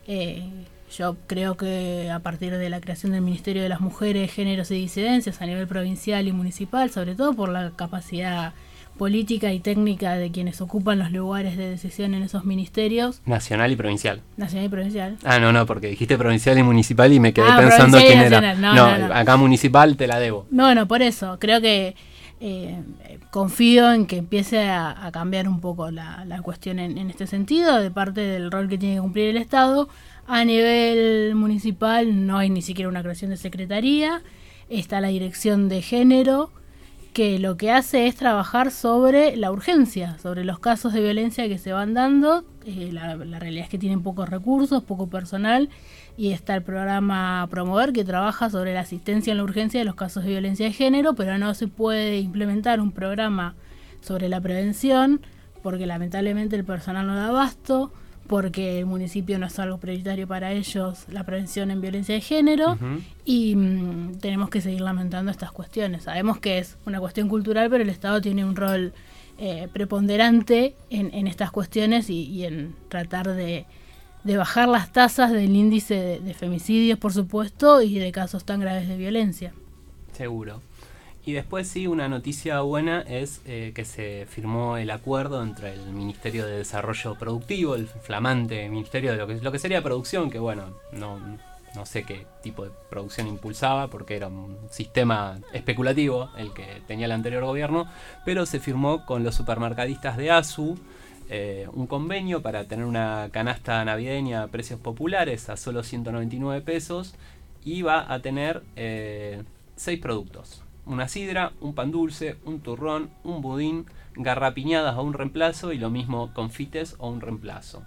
Eh, yo creo que a partir de la creación del Ministerio de las Mujeres, Géneros y Disidencias a nivel provincial y municipal, sobre todo por la capacidad política y técnica de quienes ocupan los lugares de decisión en esos ministerios. Nacional y provincial. Nacional y provincial. Ah, no, no, porque dijiste provincial y municipal y me quedé ah, pensando quién era. No, acá municipal te la debo. No, no, por eso. Creo que eh, confío en que empiece a, cambiar un poco la, cuestión en, en, este sentido, de parte del rol que tiene que cumplir el Estado. A nivel municipal no hay ni siquiera una creación de secretaría, está la dirección de género que lo que hace es trabajar sobre la urgencia, sobre los casos de violencia que se van dando. Eh, la, realidad es que tienen pocos recursos, poco personal, y está el programa Promover que trabaja sobre la asistencia en la urgencia de los casos de violencia de género, pero no se puede implementar un programa sobre la prevención porque lamentablemente el personal no da abasto, porque el municipio no es algo prioritario para ellos la prevención en violencia de género y mm, tenemos que seguir lamentando estas cuestiones. Sabemos que es una cuestión cultural, pero el Estado tiene un rol eh, preponderante en, estas cuestiones y, en tratar de, bajar las tasas del índice de femicidios, por supuesto, y de casos tan graves de violencia. Seguro. Y después sí, una noticia buena es eh, que se firmó el acuerdo entre el Ministerio de Desarrollo Productivo, el flamante Ministerio de lo que, lo que sería producción, que bueno, no, no sé qué tipo de producción impulsaba, porque era un sistema especulativo el que tenía el anterior gobierno, pero se firmó con los supermercadistas de ASU eh, un convenio para tener una canasta navideña a precios populares a solo 199 pesos y va a tener eh, seis productos una sidra, un pan dulce, un turrón, un budín, garrapiñadas o un reemplazo y lo mismo confites o un reemplazo.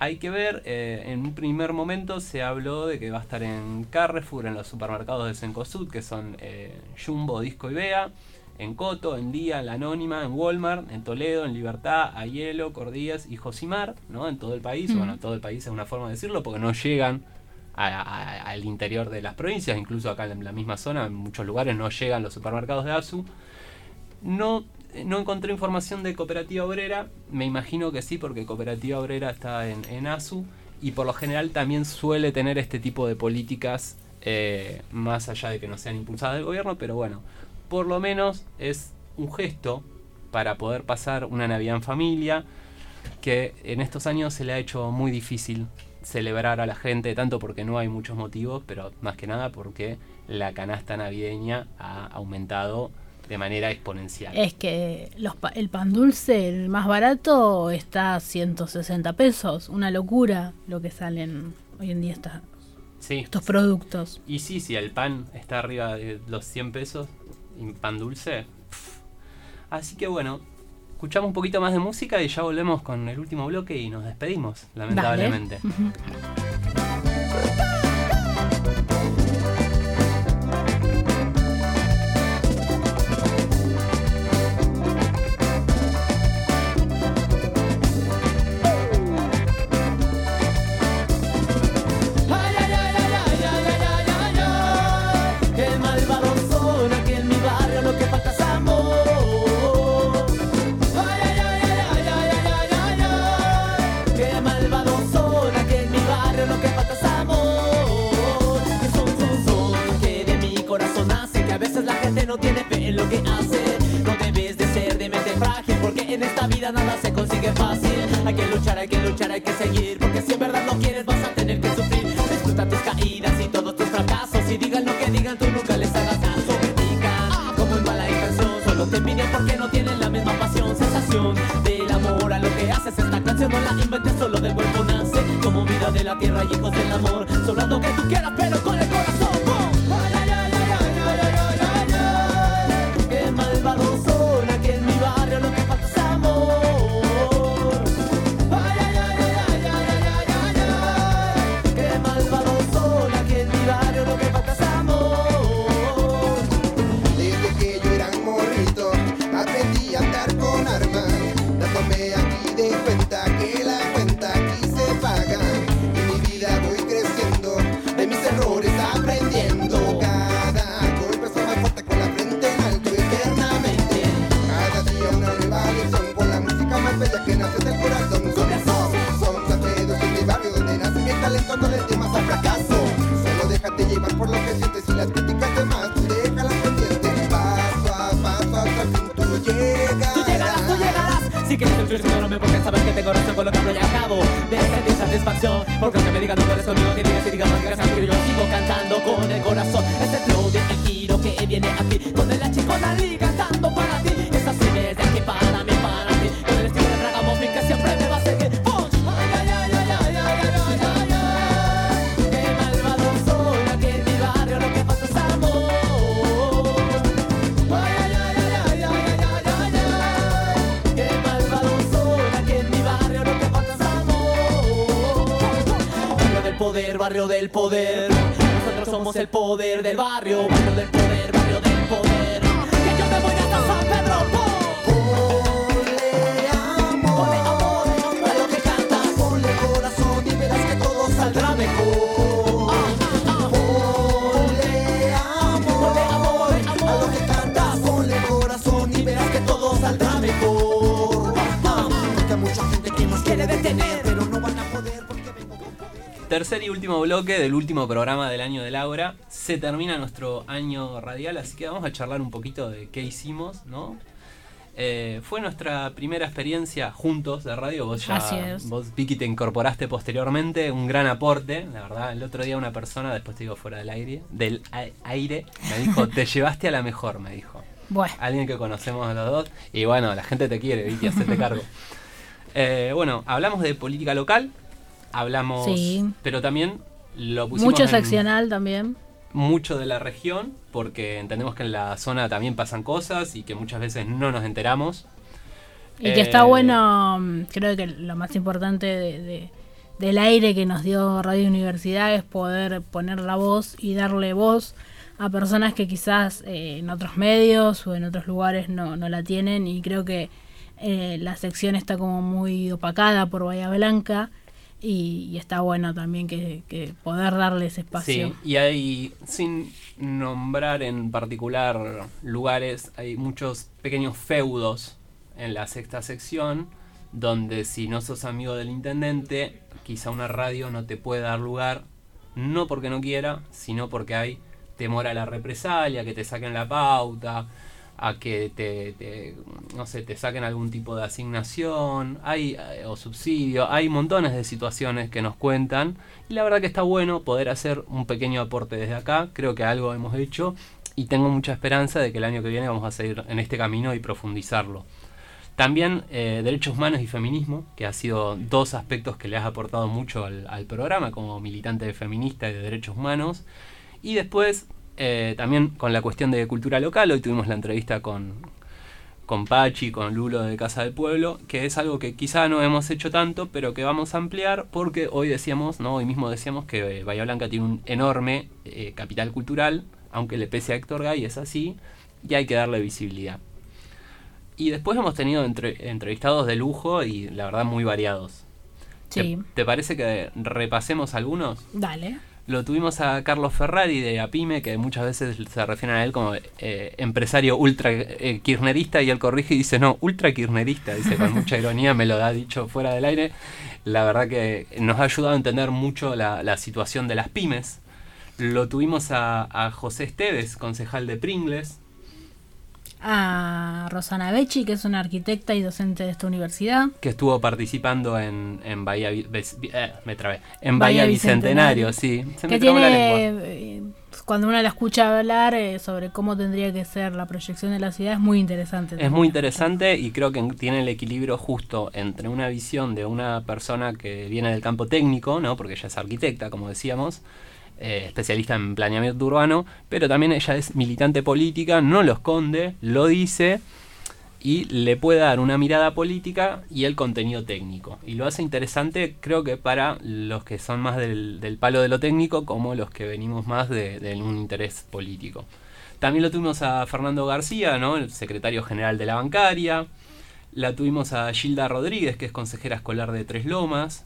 Hay que ver, eh, en un primer momento se habló de que va a estar en Carrefour, en los supermercados de Sencosud, que son eh, Jumbo, Disco y Bea, en Coto, en Día, en La Anónima, en Walmart, en Toledo, en Libertad, Ayelo, Cordías y Josimar, ¿no? En todo el país, bueno, todo el país es una forma de decirlo, porque no llegan al interior de las provincias, incluso acá en la misma zona, en muchos lugares no llegan los supermercados de ASU. No, no encontré información de Cooperativa Obrera, me imagino que sí, porque Cooperativa Obrera está en, ASU y por lo general también suele tener este tipo de políticas, eh, más allá de que no sean impulsadas del gobierno, pero bueno, por lo menos es un gesto para poder pasar una Navidad en familia, que en estos años se le ha hecho muy difícil celebrar a la gente, tanto porque no hay muchos motivos, pero más que nada porque la canasta navideña ha aumentado de manera exponencial. Es que los, el pan dulce, el más barato, está a 160 pesos. Una locura lo que salen hoy en día estos productos. Y sí, si el pan está arriba de los 100 pesos, pan dulce. Así que bueno, escuchamos un poquito más de música y ya volvemos con el último bloque y nos despedimos, lamentablemente. [LAUGHS] Si quieres el presionarme porque sabes que tengo razón con lo que hablo y acabo de sentir satisfacción. Porque aunque me digan no eres conmigo, que digas y digas no digas yo sigo cantando con el corazón. Este flow de Kikiro que viene a ti, donde la chicona liga cantando para ti. Del poder. Nosotros somos el poder del barrio, barrio del poder, tercer y último bloque del último programa del año del Ágora. Se termina nuestro año radial, así que vamos a charlar un poquito de qué hicimos, ¿no? Eh, fue nuestra primera experiencia juntos de radio. Vos ya, vos Vicky te incorporaste posteriormente, un gran aporte, la verdad. El otro día una persona, después te digo fuera del aire, del aire, me dijo, te [LAUGHS] llevaste a la mejor, me dijo. Bueno. Alguien que conocemos a los dos. Y bueno, la gente te quiere, Vicky, hacete cargo. [LAUGHS] Eh, bueno, hablamos de política local, hablamos, pero también lo pusimos Mucho seccional también. mucho de la región, porque entendemos que en la zona también pasan cosas y que muchas veces no nos enteramos. Y que está eh, bueno, mm, creo que lo más importante de, del aire que nos dio Radio Universidad es poder poner la voz y darle voz a personas que quizás eh, en otros medios o en otros lugares no, no la tienen. Y creo que eh, la sección está como muy opacada por Bahía Blanca y, está bueno también que, poder darles espacio. Sí, y hay, sin nombrar en particular lugares, hay muchos pequeños feudos en la sexta sección, donde si no sos amigo del intendente, quizá una radio no te puede dar lugar, no porque no quiera, sino porque hay temor a la represalia, que te saquen la pauta, a que te, no sé, te saquen algún tipo de asignación hay, eh, o subsidio. Hay montones de situaciones que nos cuentan y la verdad que está bueno poder hacer un pequeño aporte desde acá. Creo que algo hemos hecho y tengo mucha esperanza de que el año que viene vamos a seguir en este camino y profundizarlo. También eh, derechos humanos y feminismo, que ha sido dos aspectos que le has aportado mucho al, al programa como militante de feminista y de derechos humanos. Y después eh, también con la cuestión de cultura local, hoy tuvimos la entrevista con, con Pachi, con Lulo de Casa del Pueblo, que es algo que quizá no hemos hecho tanto, pero que vamos a ampliar porque hoy decíamos, ¿no? hoy mismo decíamos que eh, Bahía Blanca tiene un enorme eh, capital cultural, aunque le pese a Héctor Gay, es así, y hay que darle visibilidad. Y después hemos tenido entrevistados de lujo y la verdad muy variados. Sí. ¿Te parece que repasemos algunos? Dale. Lo tuvimos a Carlos Ferrari de APIME, que muchas veces se refieren a él como eh, empresario ultra eh, kirnerista y él corrige y dice, no, ultra kirnerista, dice con mucha ironía, me lo ha dicho fuera del aire. La verdad que nos ha ayudado a entender mucho la, situación de las pymes. Lo tuvimos a, a José Esteves, concejal de Pringles, a Rosana Becci, que es una arquitecta y docente de esta universidad. Que estuvo participando en, en Bahía, eh, me trabé, en Bahía, Bicentenario, sí. que tiene, eh, cuando uno la escucha hablar eh, sobre cómo tendría que ser la proyección de la ciudad, es muy interesante. Es muy interesante y creo que tiene el equilibrio justo entre una visión de una persona que viene del campo técnico, ¿no? porque ella es arquitecta, como decíamos, eh, especialista en planeamiento urbano, pero también ella es militante política, no lo esconde, lo dice y le puede dar una mirada política y el contenido técnico. Y lo hace interesante creo que para los que son más del, palo de lo técnico como los que venimos más de, un interés político. También lo tuvimos a Fernando García, ¿no? el secretario general de la bancaria. La tuvimos a Gilda Rodríguez, que es consejera escolar de Tres Lomas.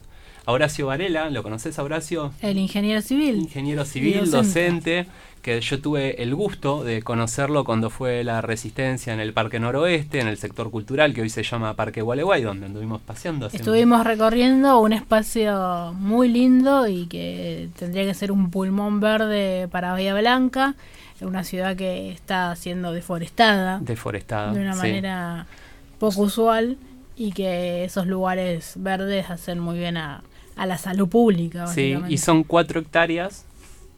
Horacio Varela, ¿lo conoces a Horacio? El ingeniero civil. Ingeniero civil, docente. que yo tuve el gusto de conocerlo cuando fue la resistencia en el Parque Noroeste, en el sector cultural que hoy se llama Parque Gualeguay, donde anduvimos paseando. Estuvimos recorriendo un espacio muy lindo y que tendría que ser un pulmón verde para Bahía Blanca, una ciudad que está siendo deforestada. Deforestada. De una manera poco usual y que esos lugares verdes hacen muy bien a, a la salud pública. Sí, y son cuatro hectáreas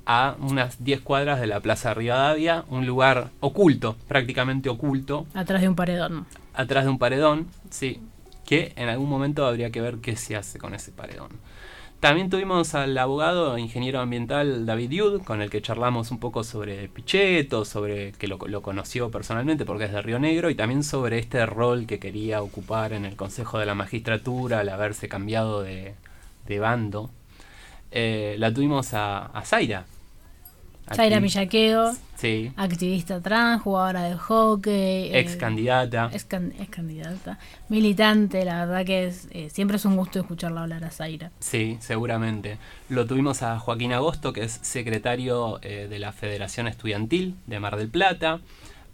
a unas 10 cuadras de la Plaza Rivadavia, un lugar oculto, prácticamente oculto. Atrás de un paredón. Atrás de un paredón, sí, que en algún momento habría que ver qué se hace con ese paredón. También tuvimos al abogado ingeniero ambiental David Yud, con el que charlamos un poco sobre Pichetto, sobre que lo, lo, conoció personalmente porque es de Río Negro, y también sobre este rol que quería ocupar en el Consejo de la Magistratura al haberse cambiado de, de bando, eh, la tuvimos a, a Zaira. Zaira Millaqueo, sí. activista trans, jugadora de hockey. Ex candidata. ex, candidata. Militante, la verdad que es, eh, siempre es un gusto escucharla hablar a Zaira. Sí, seguramente. Lo tuvimos a Joaquín Agosto, que es secretario eh, de la Federación Estudiantil de Mar del Plata.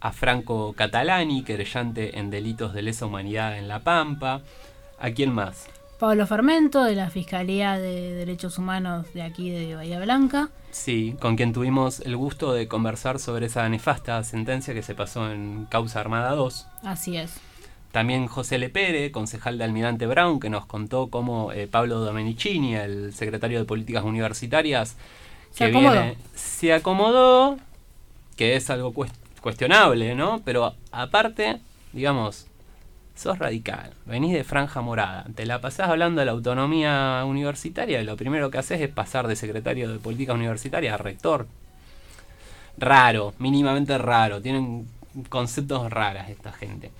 A Franco Catalani, querellante en delitos de lesa humanidad en La Pampa. ¿A quién más? Pablo Fermento, de la Fiscalía de Derechos Humanos de aquí de Bahía Blanca. Sí, con quien tuvimos el gusto de conversar sobre esa nefasta sentencia que se pasó en Causa Armada 2. Así es. También José Lepere, concejal de Almirante Brown, que nos contó cómo eh, Pablo Domenicini, el secretario de Políticas Universitarias, se acomodó. se acomodó, que es algo cuestionable, ¿no? Pero aparte, digamos, sos radical, venís de franja morada, te la pasás hablando de la autonomía universitaria y lo primero que haces es pasar de secretario de política universitaria a rector. Raro, mínimamente raro, tienen conceptos raras esta gente.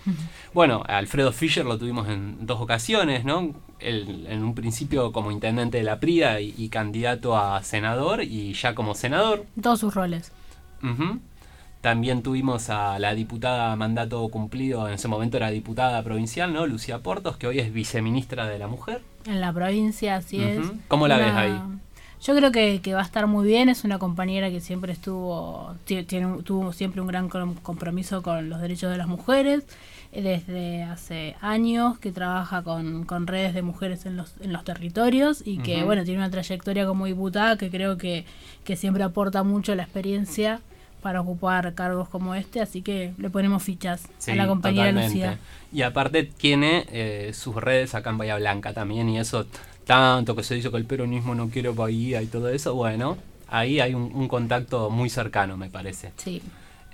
Bueno, Alfredo Fischer lo tuvimos en dos ocasiones, ¿no? en un principio como intendente de la PRIA y, candidato a senador y ya como senador. Todos sus roles. También tuvimos a la diputada mandato cumplido, en ese momento era diputada provincial, ¿no? Lucía Portos, que hoy es viceministra de la Mujer. En la provincia, así es. ¿Cómo la ves ahí? Yo creo que, va a estar muy bien, es una compañera que siempre estuvo, tiene, tuvo siempre un gran compromiso con los derechos de las mujeres, eh, desde hace años que trabaja con, redes de mujeres en los, en los territorios y que, bueno, tiene una trayectoria como diputada que creo que, que siempre aporta mucho la experiencia para ocupar cargos como este, así que le ponemos fichas a la compañera Lucía. Y aparte tiene eh, sus redes acá en Bahía Blanca también, y eso tanto que se dice que el peronismo no quiere Bahía y todo eso, bueno, ahí hay un, contacto muy cercano, me parece. Sí.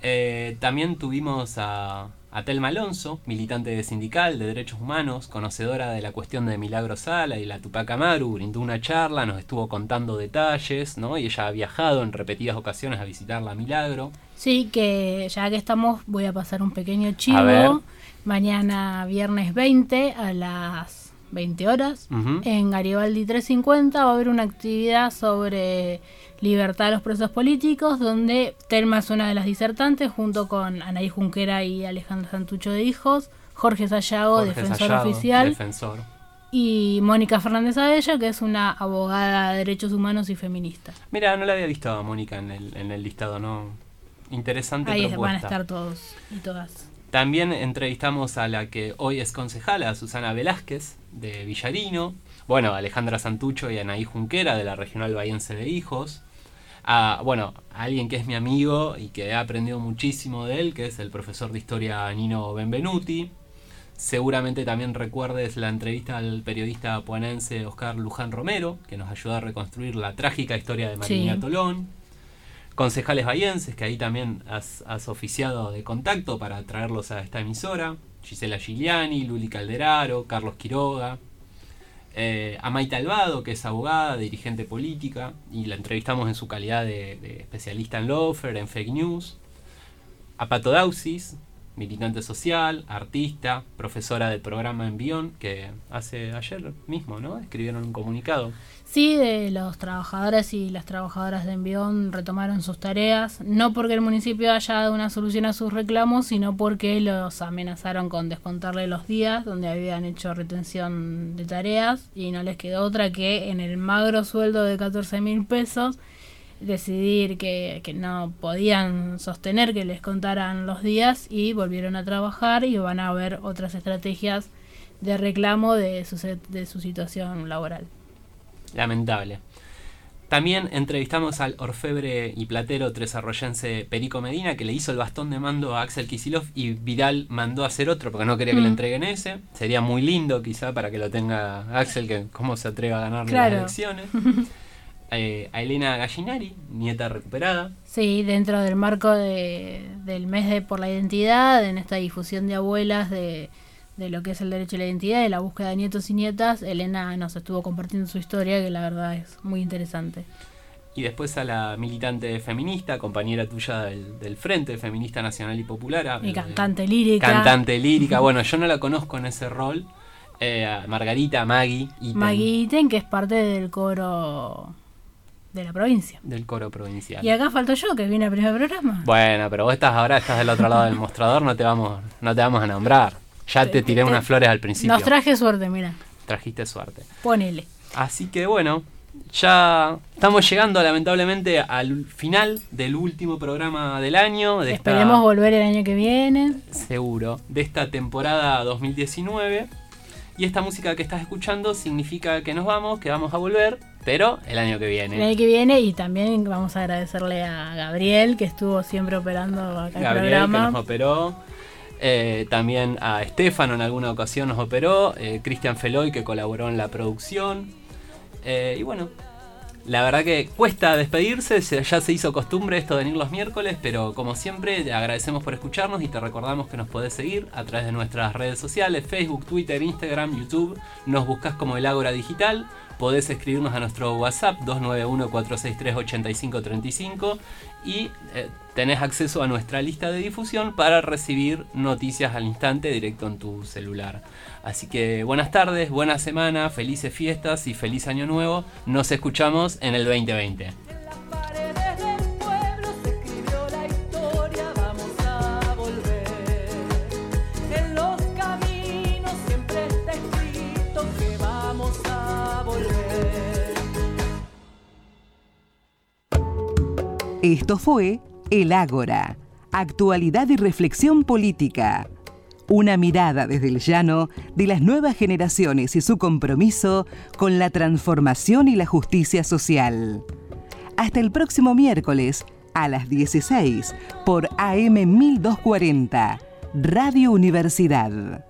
Eh, también tuvimos a, a Telma Alonso, militante sindical de derechos humanos, conocedora de la cuestión de Milagro Sala y la Tupac Amaru, brindó una charla, nos estuvo contando detalles, ¿no? Y ella ha viajado en repetidas ocasiones a visitar la Milagro. Sí, que ya que estamos, voy a pasar un pequeño chivo. Mañana, viernes 20, a las 20 horas, en Garibaldi 350 va a haber una actividad sobre Libertad de los presos políticos, donde Telma es una de las disertantes, junto con Anaí Junquera y Alejandro Santucho de Hijos, Jorge Sayago, defensor oficial, y Mónica Fernández Abella, que es una abogada de derechos humanos y feminista. Mira, no la había visto a Mónica en el, en el listado, ¿no? Interesante Ahí van a estar todos y todas. También entrevistamos a la que hoy es concejala, Susana Velázquez, de Villarino. Bueno, Alejandra Santucho y Anaí Junquera, de la Regional Bahiense de Hijos a, bueno, alguien que es mi amigo y que he aprendido muchísimo de él, que es el profesor de historia Nino Benvenuti. Seguramente también recuerdes la entrevista al periodista puanense Oscar Luján Romero, que nos ayudó a reconstruir la trágica historia de María Tolón. Concejales bahienses, que ahí también has, oficiado de contacto para traerlos a esta emisora. Gisela Gigliani, Luli Calderaro, Carlos Quiroga, eh, a Maite Albado, que es abogada, dirigente política, y la entrevistamos en su calidad de, especialista en lofer, en fake news. A Pato Dausis, militante social, artista, profesora del programa Envión, que hace ayer mismo, ¿no? Escribieron un comunicado. Sí, de los trabajadores y las trabajadoras de Envión retomaron sus tareas, no porque el municipio haya dado una solución a sus reclamos, sino porque los amenazaron con descontarle los días donde habían hecho retención de tareas y no les quedó otra que en el magro sueldo de 14 mil pesos decidir que, que, no podían sostener que les contaran los días y volvieron a trabajar y van a ver otras estrategias de reclamo de su, de su situación laboral. Lamentable. También entrevistamos al orfebre y platero tresarroyense Perico Medina, que le hizo el bastón de mando a Axel Kisilov y Vidal mandó a hacer otro porque no quería que le mm. entreguen ese. Sería muy lindo quizá para que lo tenga Axel, que cómo se atreva a ganar las elecciones. [LAUGHS] Eh, a Elena Gallinari, nieta recuperada. Sí, dentro del marco de, del mes de por la identidad, en esta difusión de abuelas de, de lo que es el derecho a la identidad, de la búsqueda de nietos y nietas, Elena nos estuvo compartiendo su historia, que la verdad es muy interesante. Y después a la militante feminista, compañera tuya del, Frente Feminista Nacional y Popular. Y cantante lírica. Cantante lírica, [LAUGHS] bueno, yo no la conozco en ese rol. Eh, Margarita, Maggie. Iten. Maggie Iten, que es parte del coro de la provincia. Del coro provincial. Y acá falto yo, que vine al primer programa. Bueno, pero vos estás ahora, estás del otro lado del mostrador, no te vamos, no te vamos a nombrar. Ya te tiré unas flores al principio. Nos traje suerte, mira. Trajiste suerte. Ponele. Así que bueno, ya estamos llegando lamentablemente al final del último programa del año. De Esperemos volver el año que viene. Seguro. De esta temporada 2019. Y esta música que estás escuchando significa que nos vamos, que vamos a volver, pero el año que viene. El año que viene y también vamos a agradecerle a Gabriel que estuvo siempre operando acá Gabriel, el programa. que nos operó. Eh, también a Estefano en alguna ocasión nos operó. Eh, Cristian Feloy que colaboró en la producción. Eh, y bueno, la verdad que cuesta despedirse, ya se hizo costumbre esto de venir los miércoles, pero como siempre te agradecemos por escucharnos y te recordamos que nos podés seguir a través de nuestras redes sociales, Facebook, Twitter, Instagram, YouTube. Nos buscas como el Ágora Digital podés escribirnos a nuestro WhatsApp 291-463-8535 y eh, tenés acceso a nuestra lista de difusión para recibir noticias al instante directo en tu celular. Así que buenas tardes, buena semana, felices fiestas y feliz año nuevo. Nos escuchamos en el 2020. Esto fue El Ágora, actualidad y reflexión política. Una mirada desde el llano de las nuevas generaciones y su compromiso con la transformación y la justicia social. Hasta el próximo miércoles a las 16 por AM 1240, Radio Universidad.